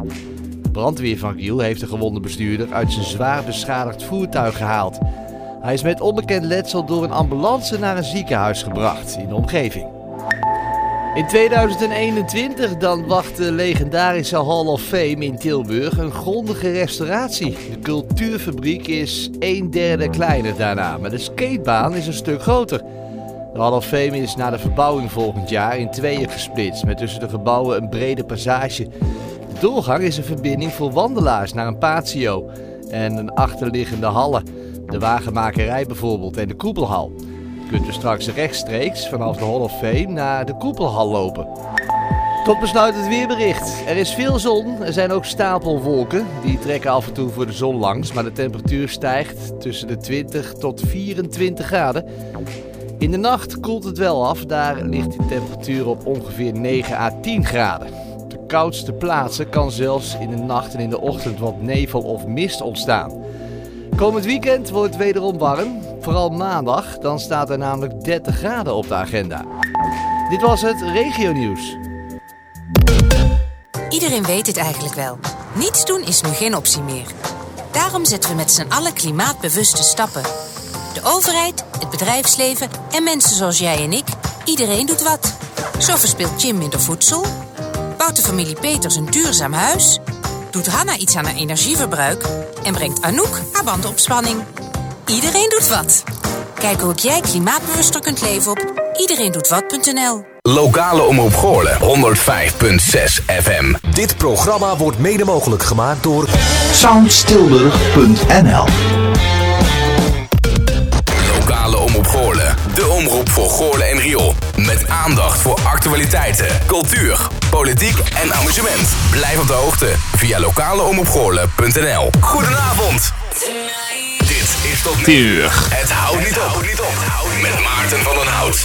Brandweer van Riel heeft de gewonde bestuurder uit zijn zwaar beschadigd voertuig gehaald. Hij is met onbekend letsel door een ambulance naar een ziekenhuis gebracht in de omgeving. In 2021 dan wacht de legendarische Hall of Fame in Tilburg een grondige restauratie. De cultuurfabriek is een derde kleiner daarna, maar de skatebaan is een stuk groter. De Hall of Fame is na de verbouwing volgend jaar in tweeën gesplitst, met tussen de gebouwen een brede passage. Doorgang is een verbinding voor wandelaars naar een patio en een achterliggende hallen. De wagenmakerij bijvoorbeeld en de koepelhal. Kunt dus straks rechtstreeks vanaf de Hall of Fame naar de koepelhal lopen. Tot besluit het weerbericht. Er is veel zon, er zijn ook stapelwolken. Die trekken af en toe voor de zon langs, maar de temperatuur stijgt tussen de 20 tot 24 graden. In de nacht koelt het wel af, daar ligt de temperatuur op ongeveer 9 à 10 graden. Koudste plaatsen kan zelfs in de nacht en in de ochtend wat nevel of mist ontstaan. Komend weekend wordt het wederom warm, vooral maandag, dan staat er namelijk 30 graden op de agenda. Dit was het regionieuws. Iedereen weet het eigenlijk wel. Niets doen is nu geen optie meer. Daarom zetten we met z'n allen klimaatbewuste stappen. De overheid, het bedrijfsleven en mensen zoals jij en ik, iedereen doet wat. Zo verspilt Jim minder voedsel. Bouwt de familie Peters een duurzaam huis. Doet Hanna iets aan haar energieverbruik. En brengt Anouk haar band op spanning. Iedereen doet wat. Kijk hoe ook jij klimaatbewuster kunt leven op iedereendoetwat.nl. Lokale omroep Goorlen 105.6 FM. Dit programma wordt mede mogelijk gemaakt door Soundstilburg.nl Lokale omroep Goorlen. De omroep voor Goorlen en Riool. Met aandacht voor actualiteiten, cultuur, politiek en amusement. Blijf op de hoogte via lokaleomroepgoorlen.nl Goedenavond. Dit is tot nu uur. Het houdt niet op. Met Maarten van den Hout.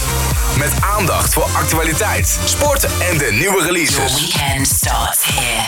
Met aandacht voor actualiteit, sport en de nieuwe releases. Weekend starts here.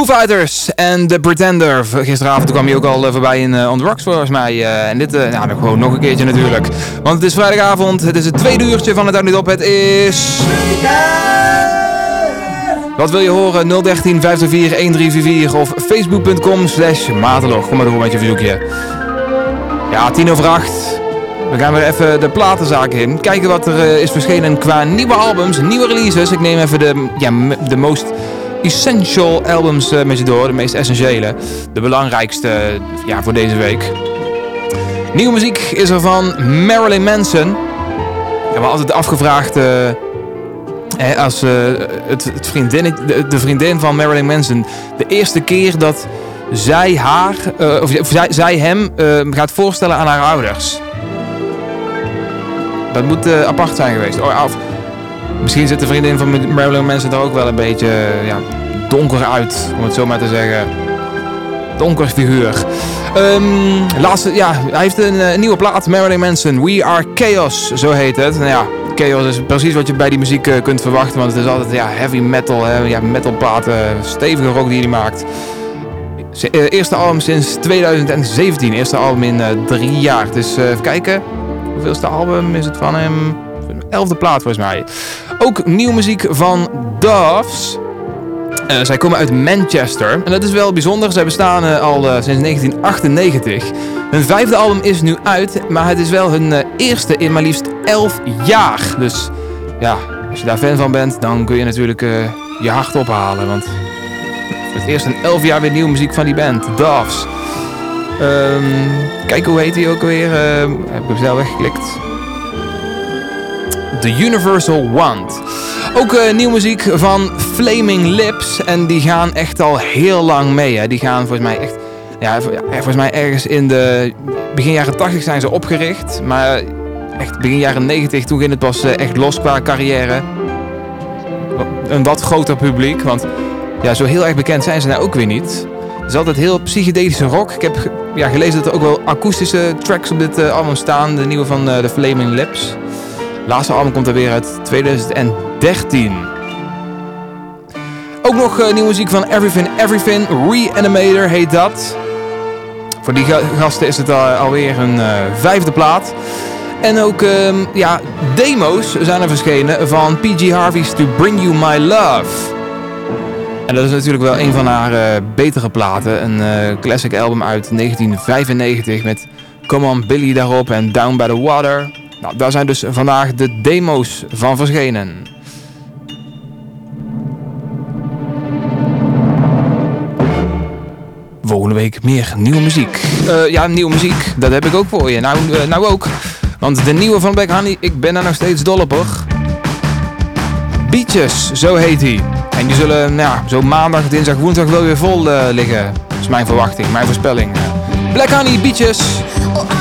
Foo Fighters en The Pretender. Gisteravond kwam hij ook al eh, voorbij in eh, On The volgens mij. eh, en dit, eh, nou, gewoon nog een keertje natuurlijk. Want het is vrijdagavond, het is het tweede uurtje van het Niet Op. Het is... Wat wil je horen? 013 504 1344 of facebook.com slash matelog. Kom maar door met je verzoekje. Ja, tien over acht. We gaan weer even de platenzaak in. Kijken wat er is verschenen qua nieuwe albums, nieuwe releases. Ik neem even de, ja, de most essential albums eh, met je door. De meest essentiële. De belangrijkste ja, voor deze week. Nieuwe muziek is er van Marilyn Manson. Heb me altijd afgevraagd... eh, eh, als eh, het, vriendin, de, vriendin van Marilyn Manson... de eerste keer dat zij haar... of, zij, zij hem gaat voorstellen aan haar ouders... Dat moet apart zijn geweest. Oh, of, misschien zit de vriendin van Marilyn Manson er ook wel een beetje eh, ja, donker uit, om het zo maar te zeggen. Donker figuur. Ehm, laatste, ja, hij heeft een eh, nieuwe plaat, Marilyn Manson. We Are Chaos, zo heet het. Nou ja, Chaos is precies wat je bij die muziek eh, kunt verwachten, want het is altijd ja, heavy metal, hè, ja, metalplaten, stevige rock die hij maakt. Eerste album sinds 2017, eerste album in drie jaar. Dus even kijken. Hoeveelste album is het van hem? Elfde plaat volgens mij. Ook nieuwe muziek van Doves. Eh, zij komen uit Manchester. En dat is wel bijzonder. Zij bestaan eh, al eh, sinds 1998. Hun vijfde album is nu uit. Maar het is wel hun eerste in maar liefst 11 jaar. Dus ja, als je daar fan van bent, dan kun je natuurlijk je hart ophalen. Want het eerst in 11 jaar weer nieuwe muziek van die band. Doves. Ehm, kijk, hoe heet hij ook weer? Heb ik hem zelf weggeklikt. The Universal Wand. Ook eh, nieuwe muziek van Flaming Lips. En die gaan echt al heel lang mee. Hè. Die gaan volgens mij echt... Ja, vol- ja, volgens mij ergens in de... Begin jaren 80 zijn ze opgericht. Maar echt begin jaren 90, toen ging het pas eh, echt los qua carrière. Een wat groter publiek. Want ja, zo heel erg bekend zijn ze nou ook weer niet. Het is altijd heel psychedelische rock. Ik heb ja, gelezen dat er ook wel akoestische tracks op dit eh, album staan. De nieuwe van de Flaming Lips laatste album komt er weer uit 2013. Ook nog uh, nieuwe muziek van Everything Everything. Reanimator heet dat. Voor die gasten is het alweer een eh, vijfde plaat. En ook ehm, ja, demo's zijn er verschenen van PG Harvey's To Bring You My Love. En dat is natuurlijk wel een van haar eh, betere platen. Een classic album uit 1995 met Come On Billy daarop en Down By The Water. Nou, daar zijn dus vandaag de demo's van verschenen. Volgende week meer nieuwe muziek. Eh, ja, nieuwe muziek, dat heb ik ook voor je. Nou, eh, nou ook. Want de nieuwe van Black Honey, ik ben daar nog steeds dol op hoor. Beaches, zo heet hij. En die zullen nou zo maandag, dinsdag, woensdag wel weer vol eh, liggen. Dat is mijn verwachting, mijn voorspelling. Black Honey, Beaches. Oh,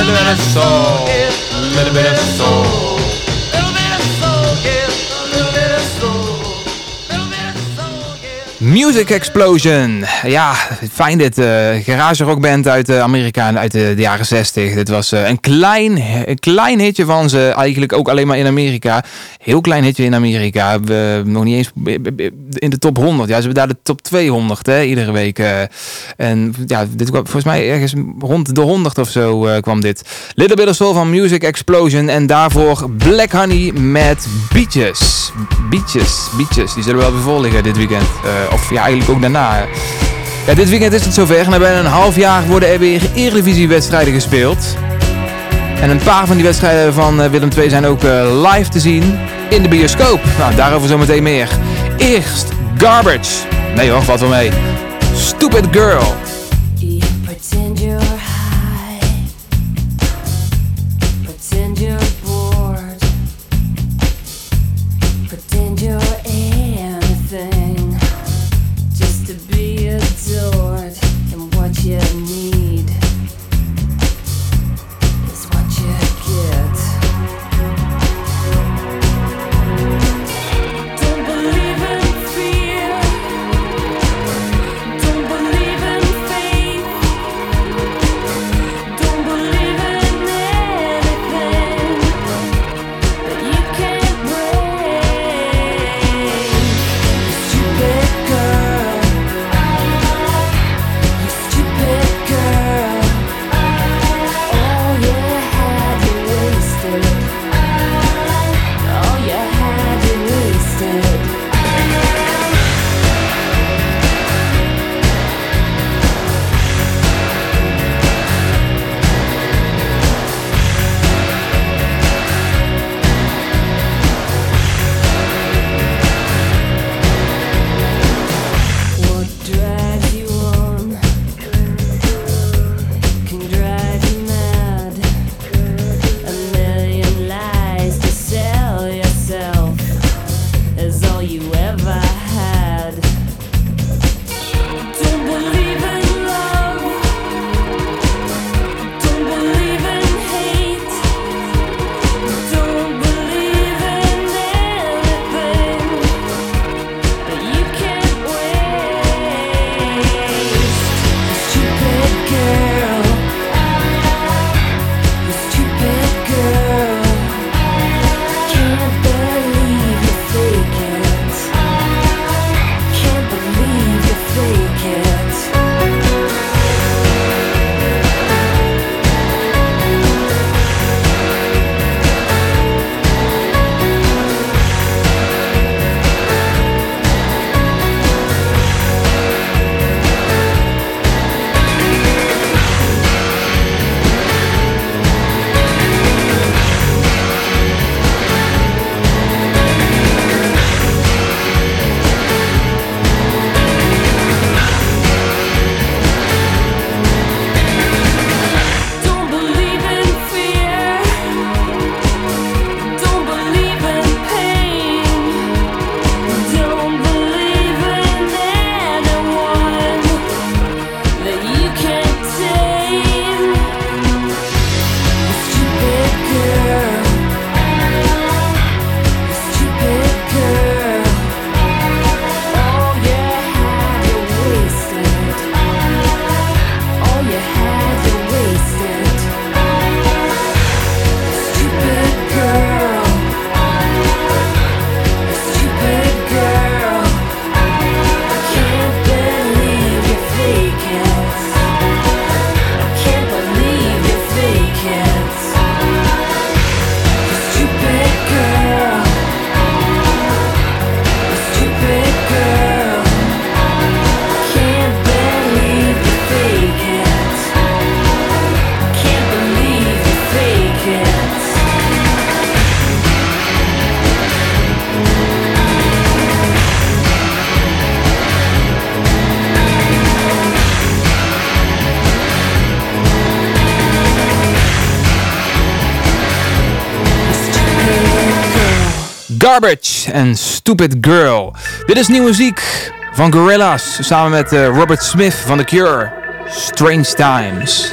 Little bit of soul. a Little bit of soul. Music Explosion. Ja, fijn dit. eh garage rockband uit eh, Amerika uit de, jaren 60. Dit was eh, een, klein, een klein hitje van ze. Eigenlijk ook alleen maar in Amerika. Heel klein hitje in Amerika. We, nog niet eens in de top 100. Ja, ze hebben daar de top 200 hè, iedere week. en ja, dit kwam volgens mij ergens rond de 100 of zo kwam dit. Little Bit of Soul van Music Explosion. En daarvoor Black Honey met Beaches. Beaches, Beaches. Die zullen wel weer vol liggen dit weekend. Eh, of ja, eigenlijk ook daarna. Dit weekend is het zover. Na bijna een half jaar worden er weer Eredivisie-wedstrijden gespeeld. En een paar van die wedstrijden van eh, Willem II zijn ook eh, live te zien in de bioscoop. Nou, daarover zometeen meer. Eerst Garbage. Nee hoor, wat wel mee. Stupid Girl. Garbage en Stupid Girl. Dit is nieuwe muziek van Gorillaz samen met eh, Robert Smith van The Cure. Strange Times.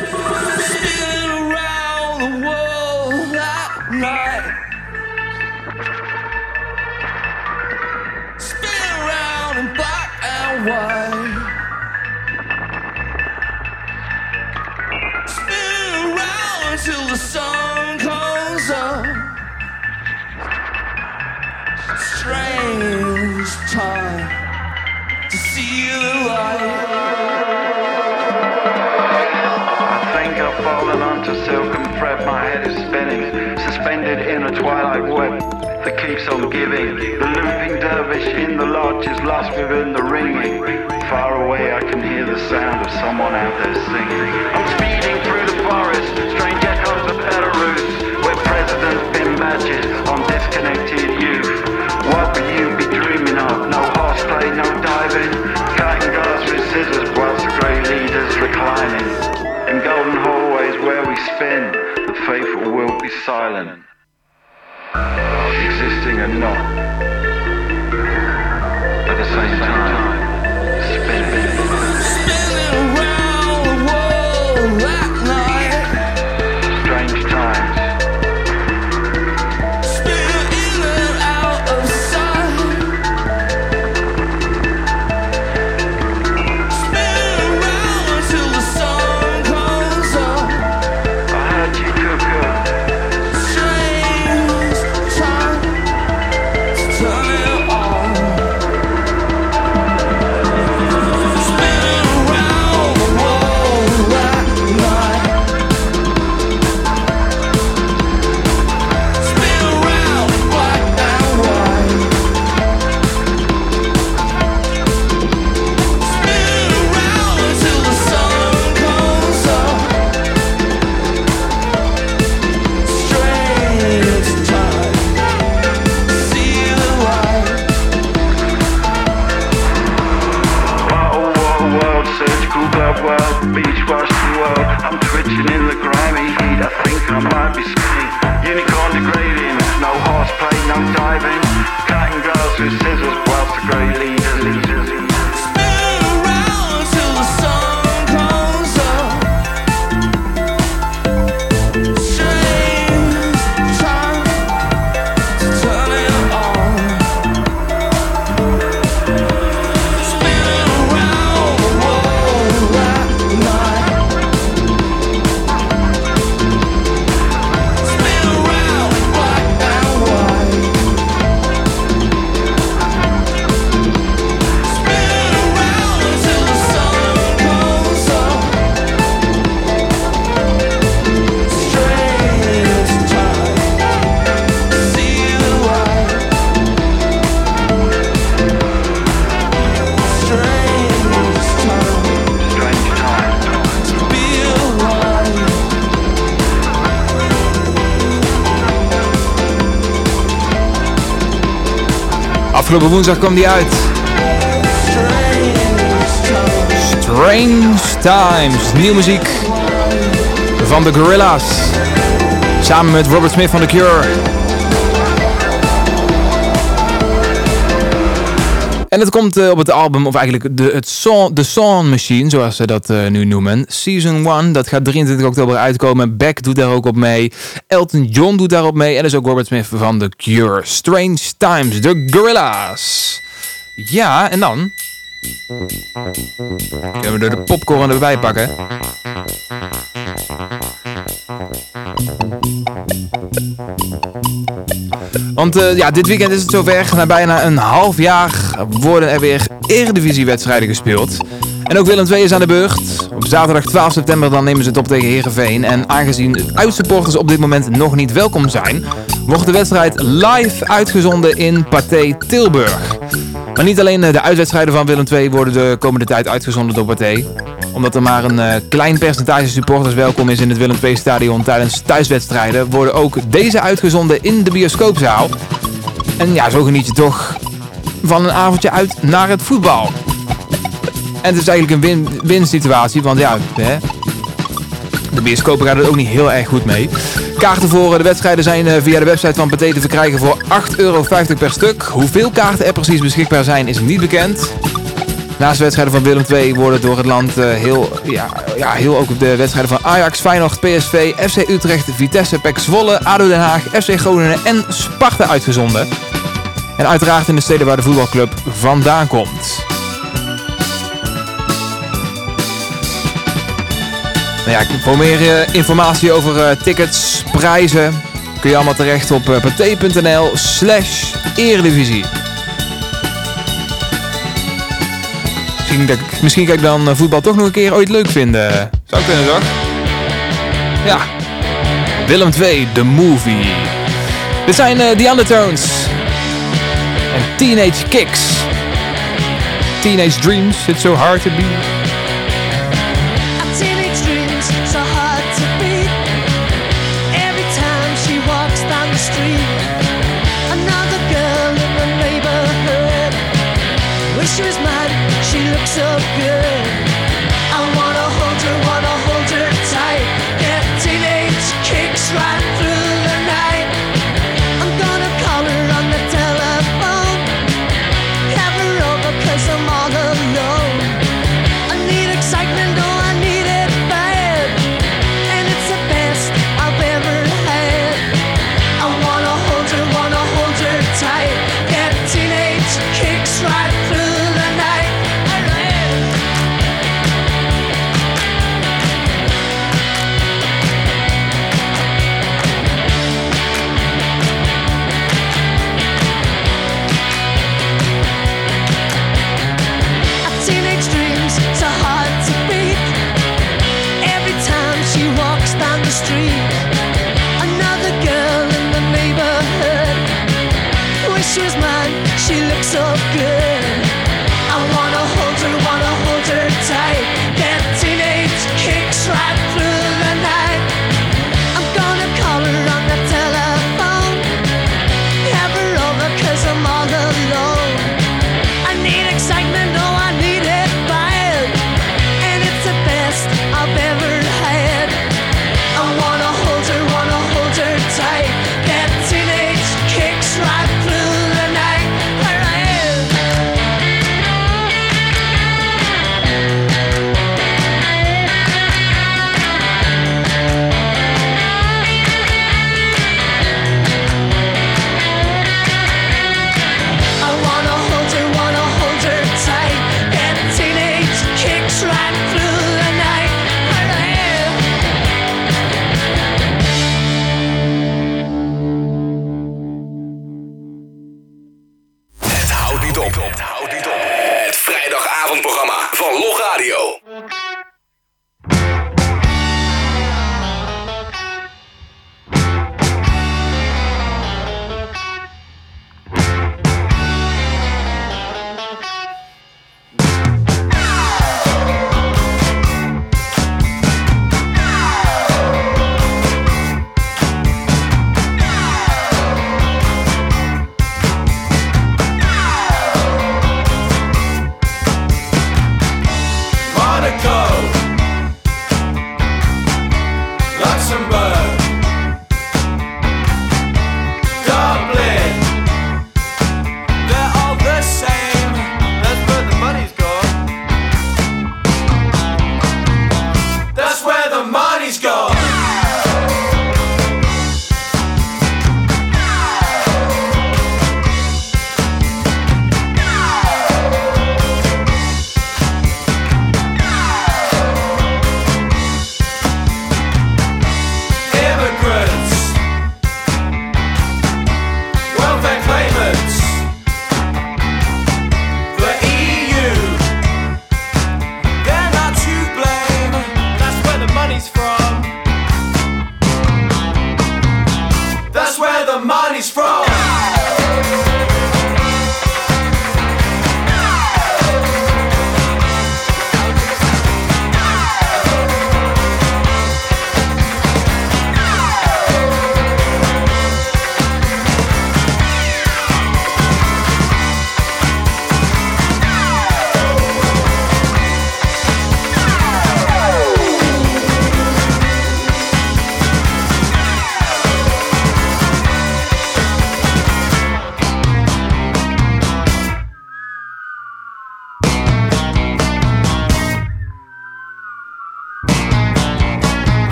Afgelopen woensdag kwam die uit. Strange Times. Nieuwe muziek van de Gorillaz. Samen met Robert Smith van The Cure. En het komt eh, op het album, of eigenlijk de, het song, de Song Machine, zoals ze dat eh, nu noemen. Season 1, dat gaat 23 oktober uitkomen. Beck doet daar ook op mee. Elton John doet daarop mee. En dus ook Robert Smith van The Cure. Strange Times, de Gorillaz. Ja, en dan... Kunnen we er de popcorn erbij pakken. Want eh, ja, dit weekend is het zover. Na bijna een half jaar worden er weer eredivisiewedstrijden gespeeld. En ook Willem II is aan de beurt. Op zaterdag 12 september dan nemen ze het op tegen Heerenveen. En aangezien uitsupporters op dit moment nog niet welkom zijn... wordt de wedstrijd live uitgezonden in Pathé Tilburg. Maar niet alleen eh, de uitwedstrijden van Willem II worden de komende tijd uitgezonden door Pathé omdat er maar een eh, klein percentage supporters welkom is in het Willem II stadion tijdens thuiswedstrijden, worden ook deze uitgezonden in de bioscoopzaal. En ja, zo geniet je toch van een avondje uit naar het voetbal. En het is eigenlijk een win-win situatie, want ja, hè, de bioscoop gaat er ook niet heel erg goed mee. Kaarten voor eh, de wedstrijden zijn eh, via de website van Pathé te verkrijgen voor 8,50 euro per stuk. Hoeveel kaarten er precies beschikbaar zijn is niet bekend. Naast wedstrijden van Willem II worden door het land eh, heel, ja, ja, heel ook de wedstrijden van Ajax, Feyenoord, PSV, FC Utrecht, Vitesse, PEC Zwolle, ADO Den Haag, FC Groningen en Sparta uitgezonden. En uiteraard in de steden waar de voetbalclub vandaan komt. Nou ja, voor meer eh, informatie over eh, tickets, prijzen, kun je allemaal terecht op uh, pathé.nl slash eredivisie. Misschien, dat, misschien kan ik dan eh, voetbal toch nog een keer ooit leuk vinden. Zou kunnen toch? Ja. Willem 2, The Movie. Dit zijn eh, The Undertones. En Teenage Kicks. Teenage Dreams, It's So Hard To Be.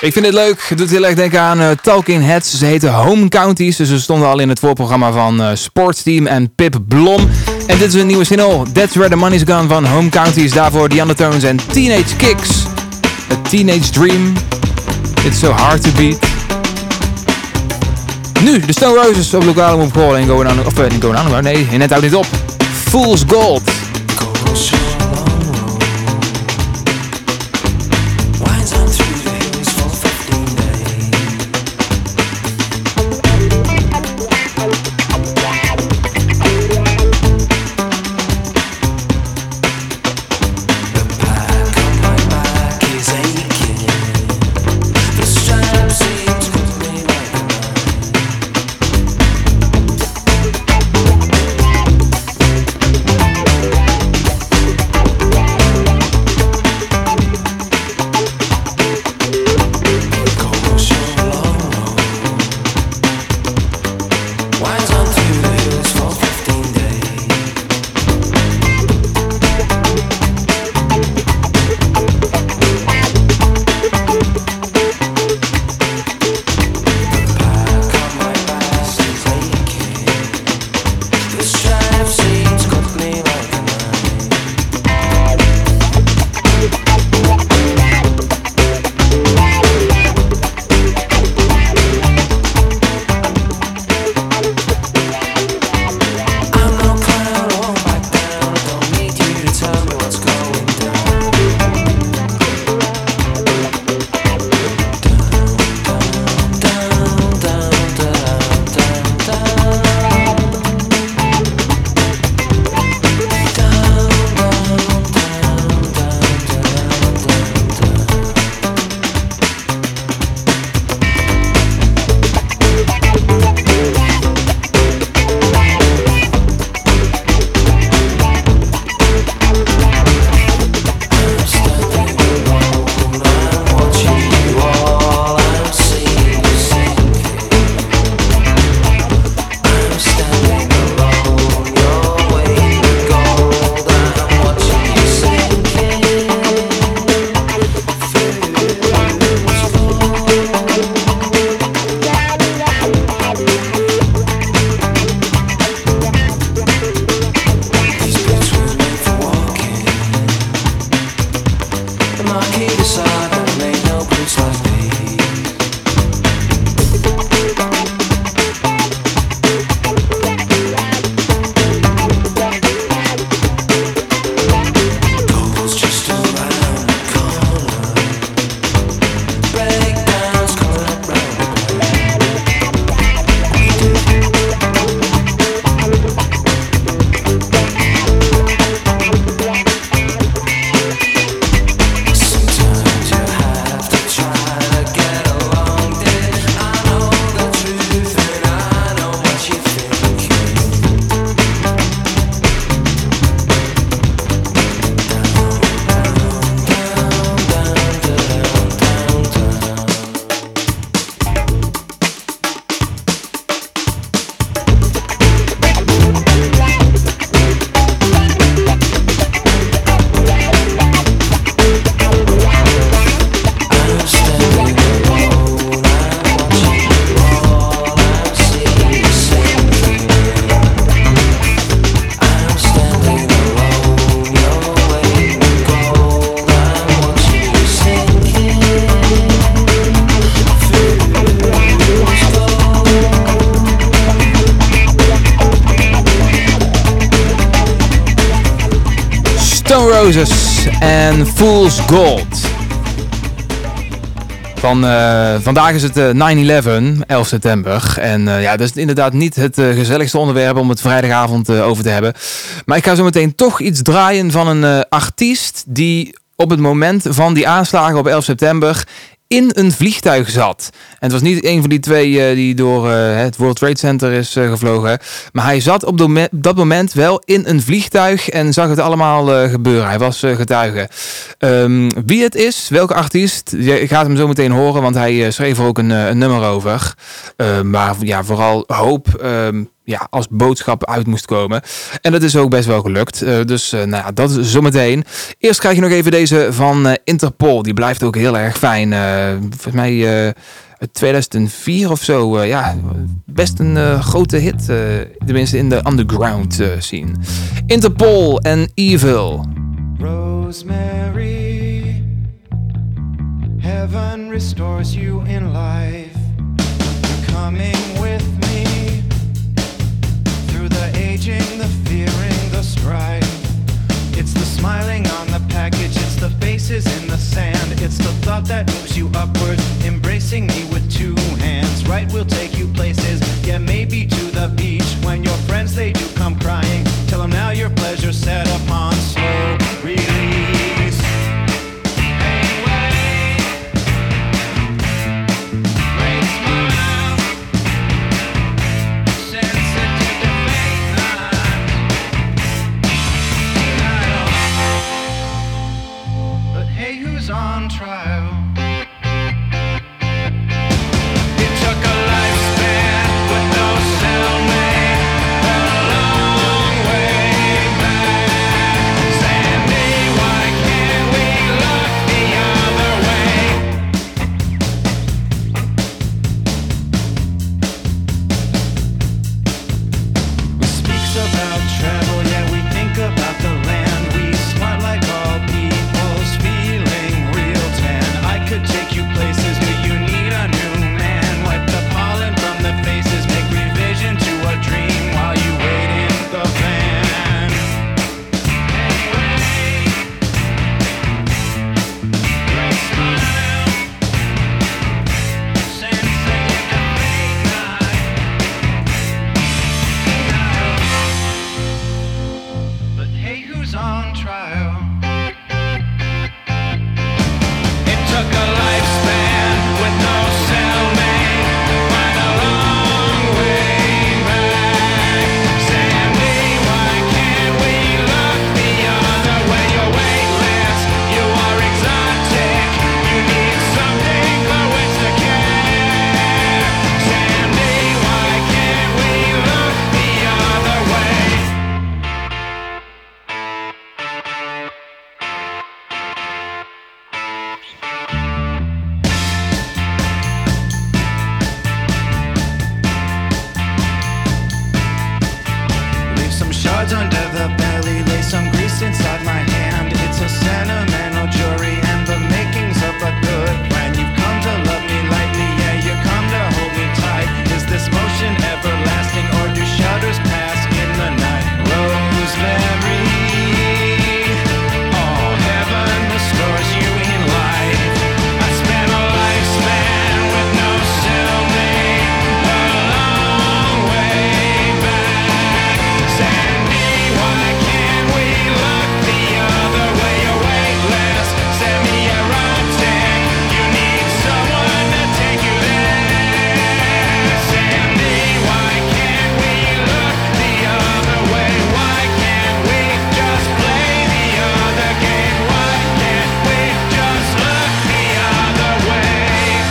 Ik vind het leuk. Het doet heel erg denken aan eh, Talking Heads. Ze heten Home Counties. Dus ze stonden al in het voorprogramma van eh Sportsteam en Pip Blom. En dit is een nieuwe single. That's Where the Money's Gone van Home Counties. Daarvoor The Undertones en Teenage Kicks. A Teenage Dream. It's so hard to beat. Nu, de Stone Roses op lokale omroep Goorlen en Going On... Of niet Going On, nee, net houdt niet op. Fool's Gold. Gold. Van, eh, vandaag is het eh, 9-11, 11 september. En eh, ja, dat is inderdaad niet het eh, gezelligste onderwerp om het vrijdagavond eh, over te hebben. Maar ik ga zo meteen toch iets draaien van een eh, artiest die op het moment van die aanslagen op 11 september in een vliegtuig zat. En het was niet een van die twee eh, die door eh, het World Trade Center is eh, gevlogen. Maar hij zat op dat moment wel in een vliegtuig en zag het allemaal eh, gebeuren. Hij was eh, getuige. Ehm, wie het is, welke artiest, je gaat hem zo meteen horen, want hij eh, schreef er ook een, eh, een nummer over. Eh, maar ja, vooral hoop ehm, ja, als boodschap uit moest komen. En dat is ook best wel gelukt. Eh, dus nou ja, dat is zometeen. Eerst krijg je nog even deze van Interpol. Die blijft ook heel erg fijn. Volgens mij eh, uit 2004 of zo. ja, best een grote hit. tenminste in de underground scene. Interpol en Evil. Rosemary, heaven restores you in life. You're coming with me through the aging, the fearing, the strife. It's the smiling on the package, it's the faces in the sand, it's the thought that moves you upward, embracing me with two hands. Right, we'll take you places, yeah, maybe to the beach.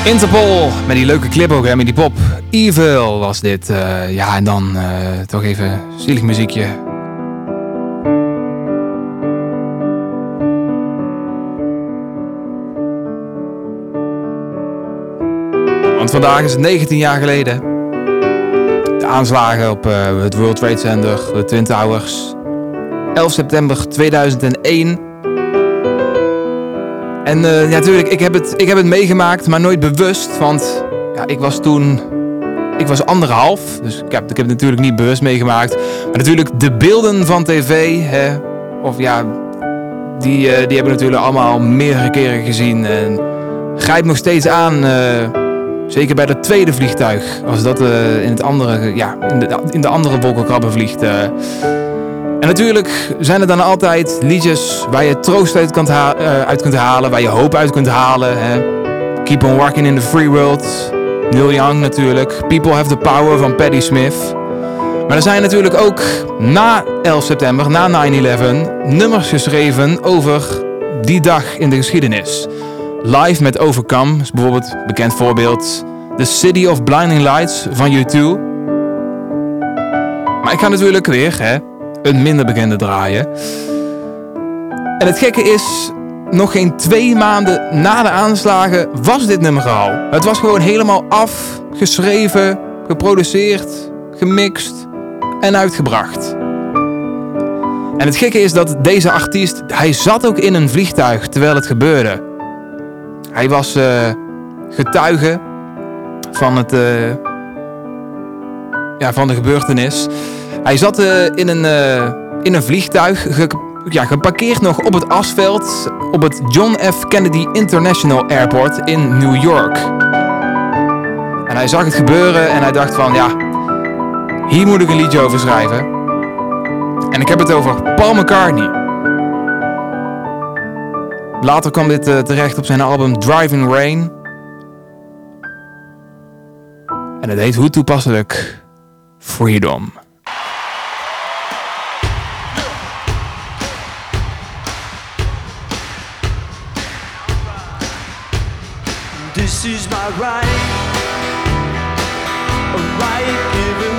Interpol, met die leuke clip ook, hè, met die pop. Evil was dit. eh, ja, en dan eh, toch even zielig muziekje. Want vandaag is het 19 jaar geleden. De aanslagen op eh, het World Trade Center, de Twin Towers. 11 september 2001. En eh, ja, natuurlijk, ik heb, het, ik heb het meegemaakt, maar nooit bewust. Want ja, ik was toen. Ik was anderhalf, dus ik heb, ik heb het natuurlijk niet bewust meegemaakt. Maar natuurlijk, de beelden van tv, hè, of ja, die, eh, die hebben we natuurlijk allemaal meerdere keren gezien. En grijpt nog steeds aan, eh, zeker bij dat tweede vliegtuig. Als dat in, het andere, ja, in, de, in de andere wolkenkrabben vliegt. En natuurlijk zijn er dan altijd liedjes waar je troost uit kunt, eh, uit kunt halen, waar je hoop uit kunt halen. Hè. Keep on walking in the free world. Neil Young natuurlijk. People have the power van Patti Smith. Maar er zijn natuurlijk ook na 11 september, na 9-11, nummers geschreven over die dag in de geschiedenis. Live met Overcome is bijvoorbeeld een bekend voorbeeld. The City of Blinding Lights van U2. Maar ik ga natuurlijk weer hè, een minder bekende draaien. En het gekke is, nog geen twee maanden na de aanslagen was dit nummer al. Het was gewoon helemaal afgeschreven, geproduceerd, gemixt en uitgebracht. En het gekke is dat deze artiest, hij zat ook in een vliegtuig terwijl het gebeurde. Hij was eh, getuige van, het, eh, ja, van de gebeurtenis. Hij zat eh, in, een, eh, in een vliegtuig, ja, geparkeerd nog op het asfalt op het John F. Kennedy International Airport in New York. En hij zag het gebeuren en hij dacht van ja, hier moet ik een liedje over schrijven. En ik heb het over Paul McCartney. Later kwam dit eh, terecht op zijn album Driving Rain. En het heet hoe toepasselijk Freedom. This is my right, a right given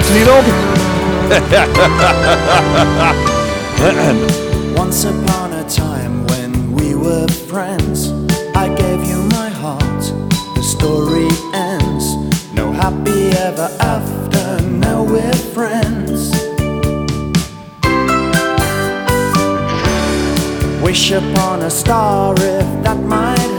Once upon a time when we were friends, I gave you my heart. The story ends. No happy ever after. Now we're friends. Wish upon a star if that might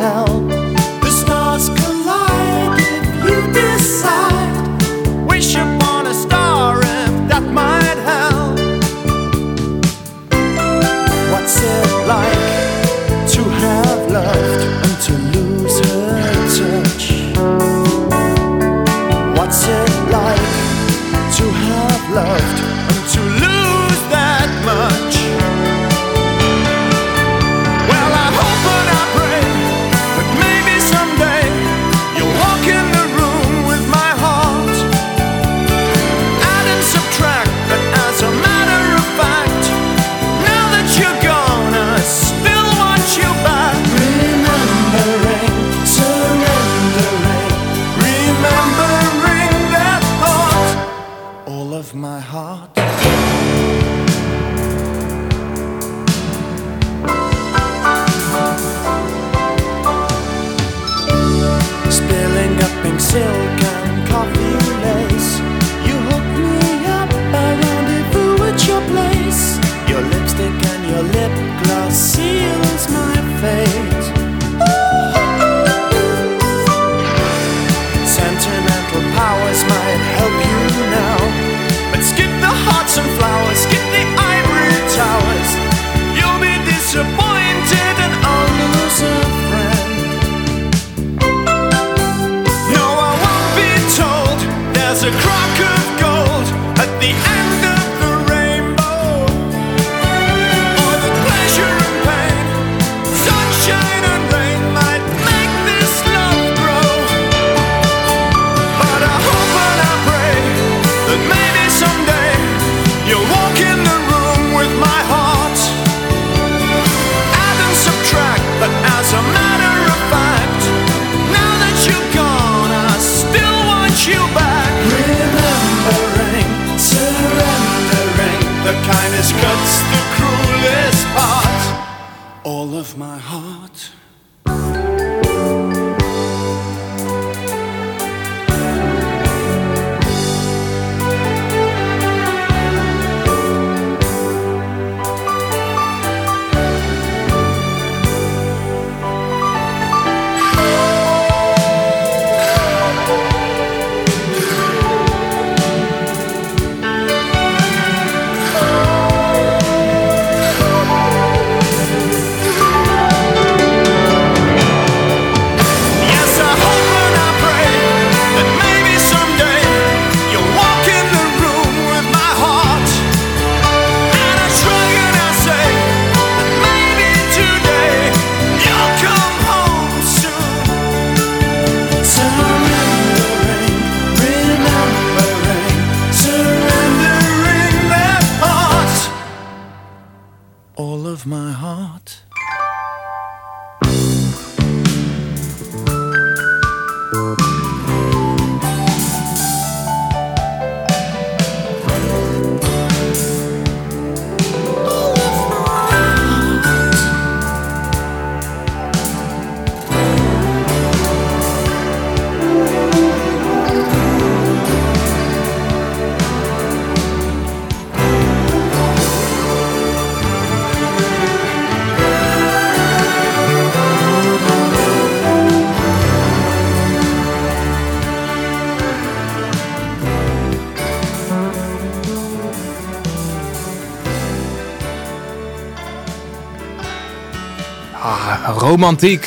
romantiek.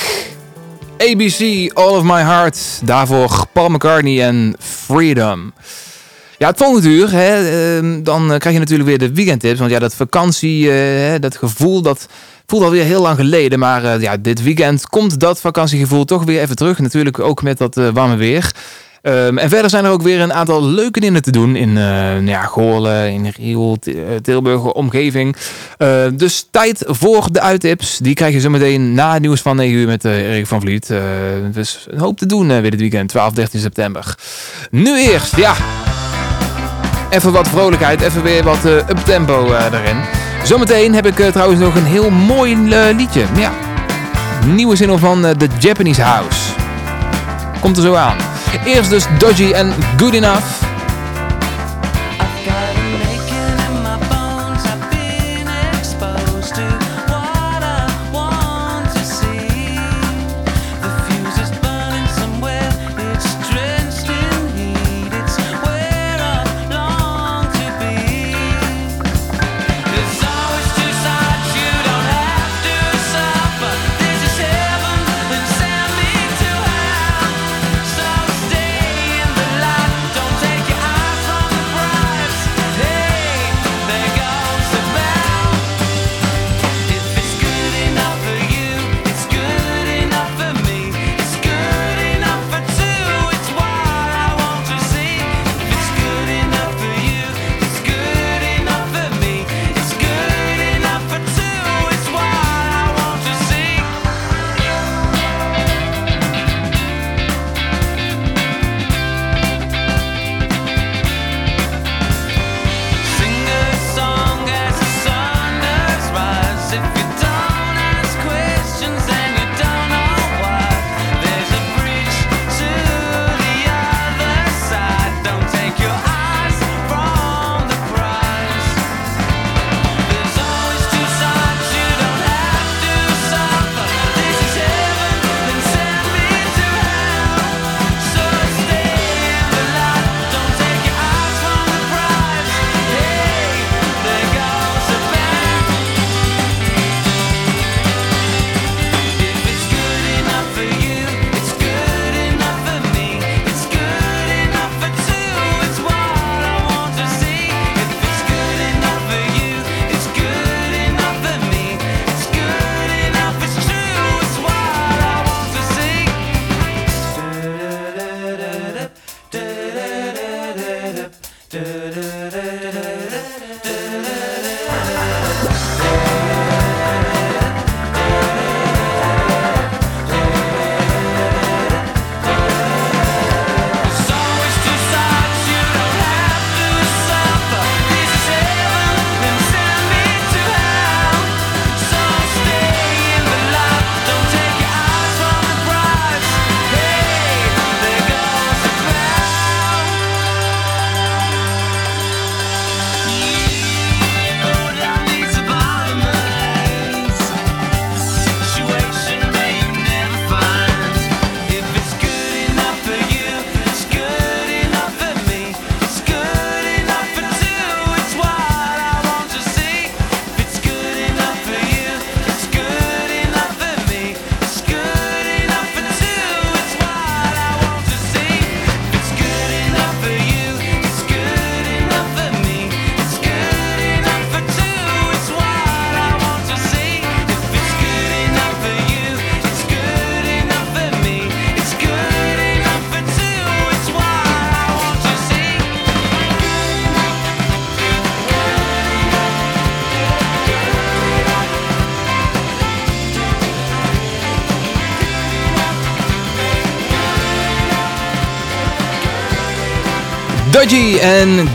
ABC, All of My Heart. Daarvoor Paul McCartney en Freedom. Ja, het volgende uur, hè, ehm, dan eh, krijg je natuurlijk weer de weekendtips. Want ja, dat vakantie, eh, dat gevoel, dat voelt alweer heel lang geleden. Maar eh, ja, dit weekend komt dat vakantiegevoel toch weer even terug. Natuurlijk ook met dat warme weer. Ehm, en verder zijn er ook weer een aantal leuke dingen te doen in eh ja, Goorlen, in Riel, eh, Tilburg, omgeving. Eh, dus tijd voor de uittips. Die krijg je zo meteen na het nieuws van 9 uur met eh, Erik van Vliet. Eh, dus een hoop te doen weer dit weekend, 12, 13 september. Nu eerst, ja. Even wat vrolijkheid, even weer wat uptempo erin. Zometeen heb ik trouwens nog een heel mooi liedje. Ja, nieuwe single van The Japanese House. Komt er zo aan. Eerst dus Dodgy en Good Enough.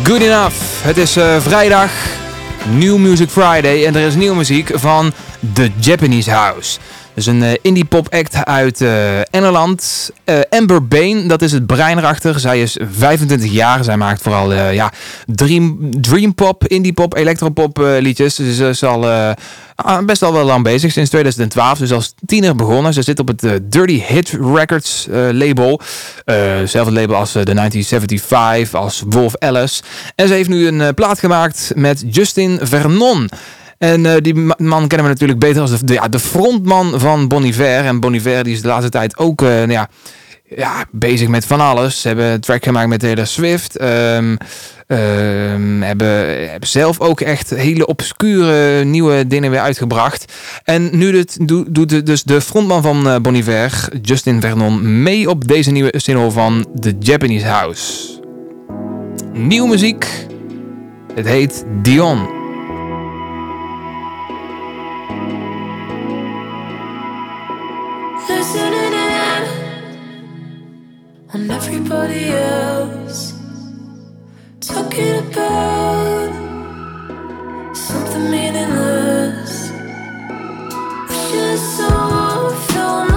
Good Enough. Het is eh, vrijdag, New Music Friday en er is nieuwe muziek van The Japanese House. Dus een eh, indie pop act uit eh, Engeland. Eh, Amber Bain, dat is het brein erachter. Zij is 25 jaar. Zij maakt vooral ja, dream, dream pop, indie pop, electropop liedjes. Ze is, is al ah, best al wel lang bezig, sinds 2012. Dus als tiener begonnen. Ze zit op het Dirty Hit Records label. Hetzelfde label als de 1975, als Wolf Alice. En ze heeft nu een plaat gemaakt met Justin Vernon. En eh, die ma- man kennen we natuurlijk beter als de, ja, de frontman van Bon Iver. En Bon Iver die is de laatste tijd ook eh, nou ja, ja, bezig met van alles. Ze hebben track gemaakt met Taylor Swift. ehm, hebben, zelf ook echt hele obscure nieuwe dingen weer uitgebracht. En nu doet, dus de frontman van eh, Bon Iver, Justin Vernon, mee op deze nieuwe single van The Japanese House. Nieuwe muziek. Het heet Dion. and everybody else talking about something meaningless. Wishing someone felt.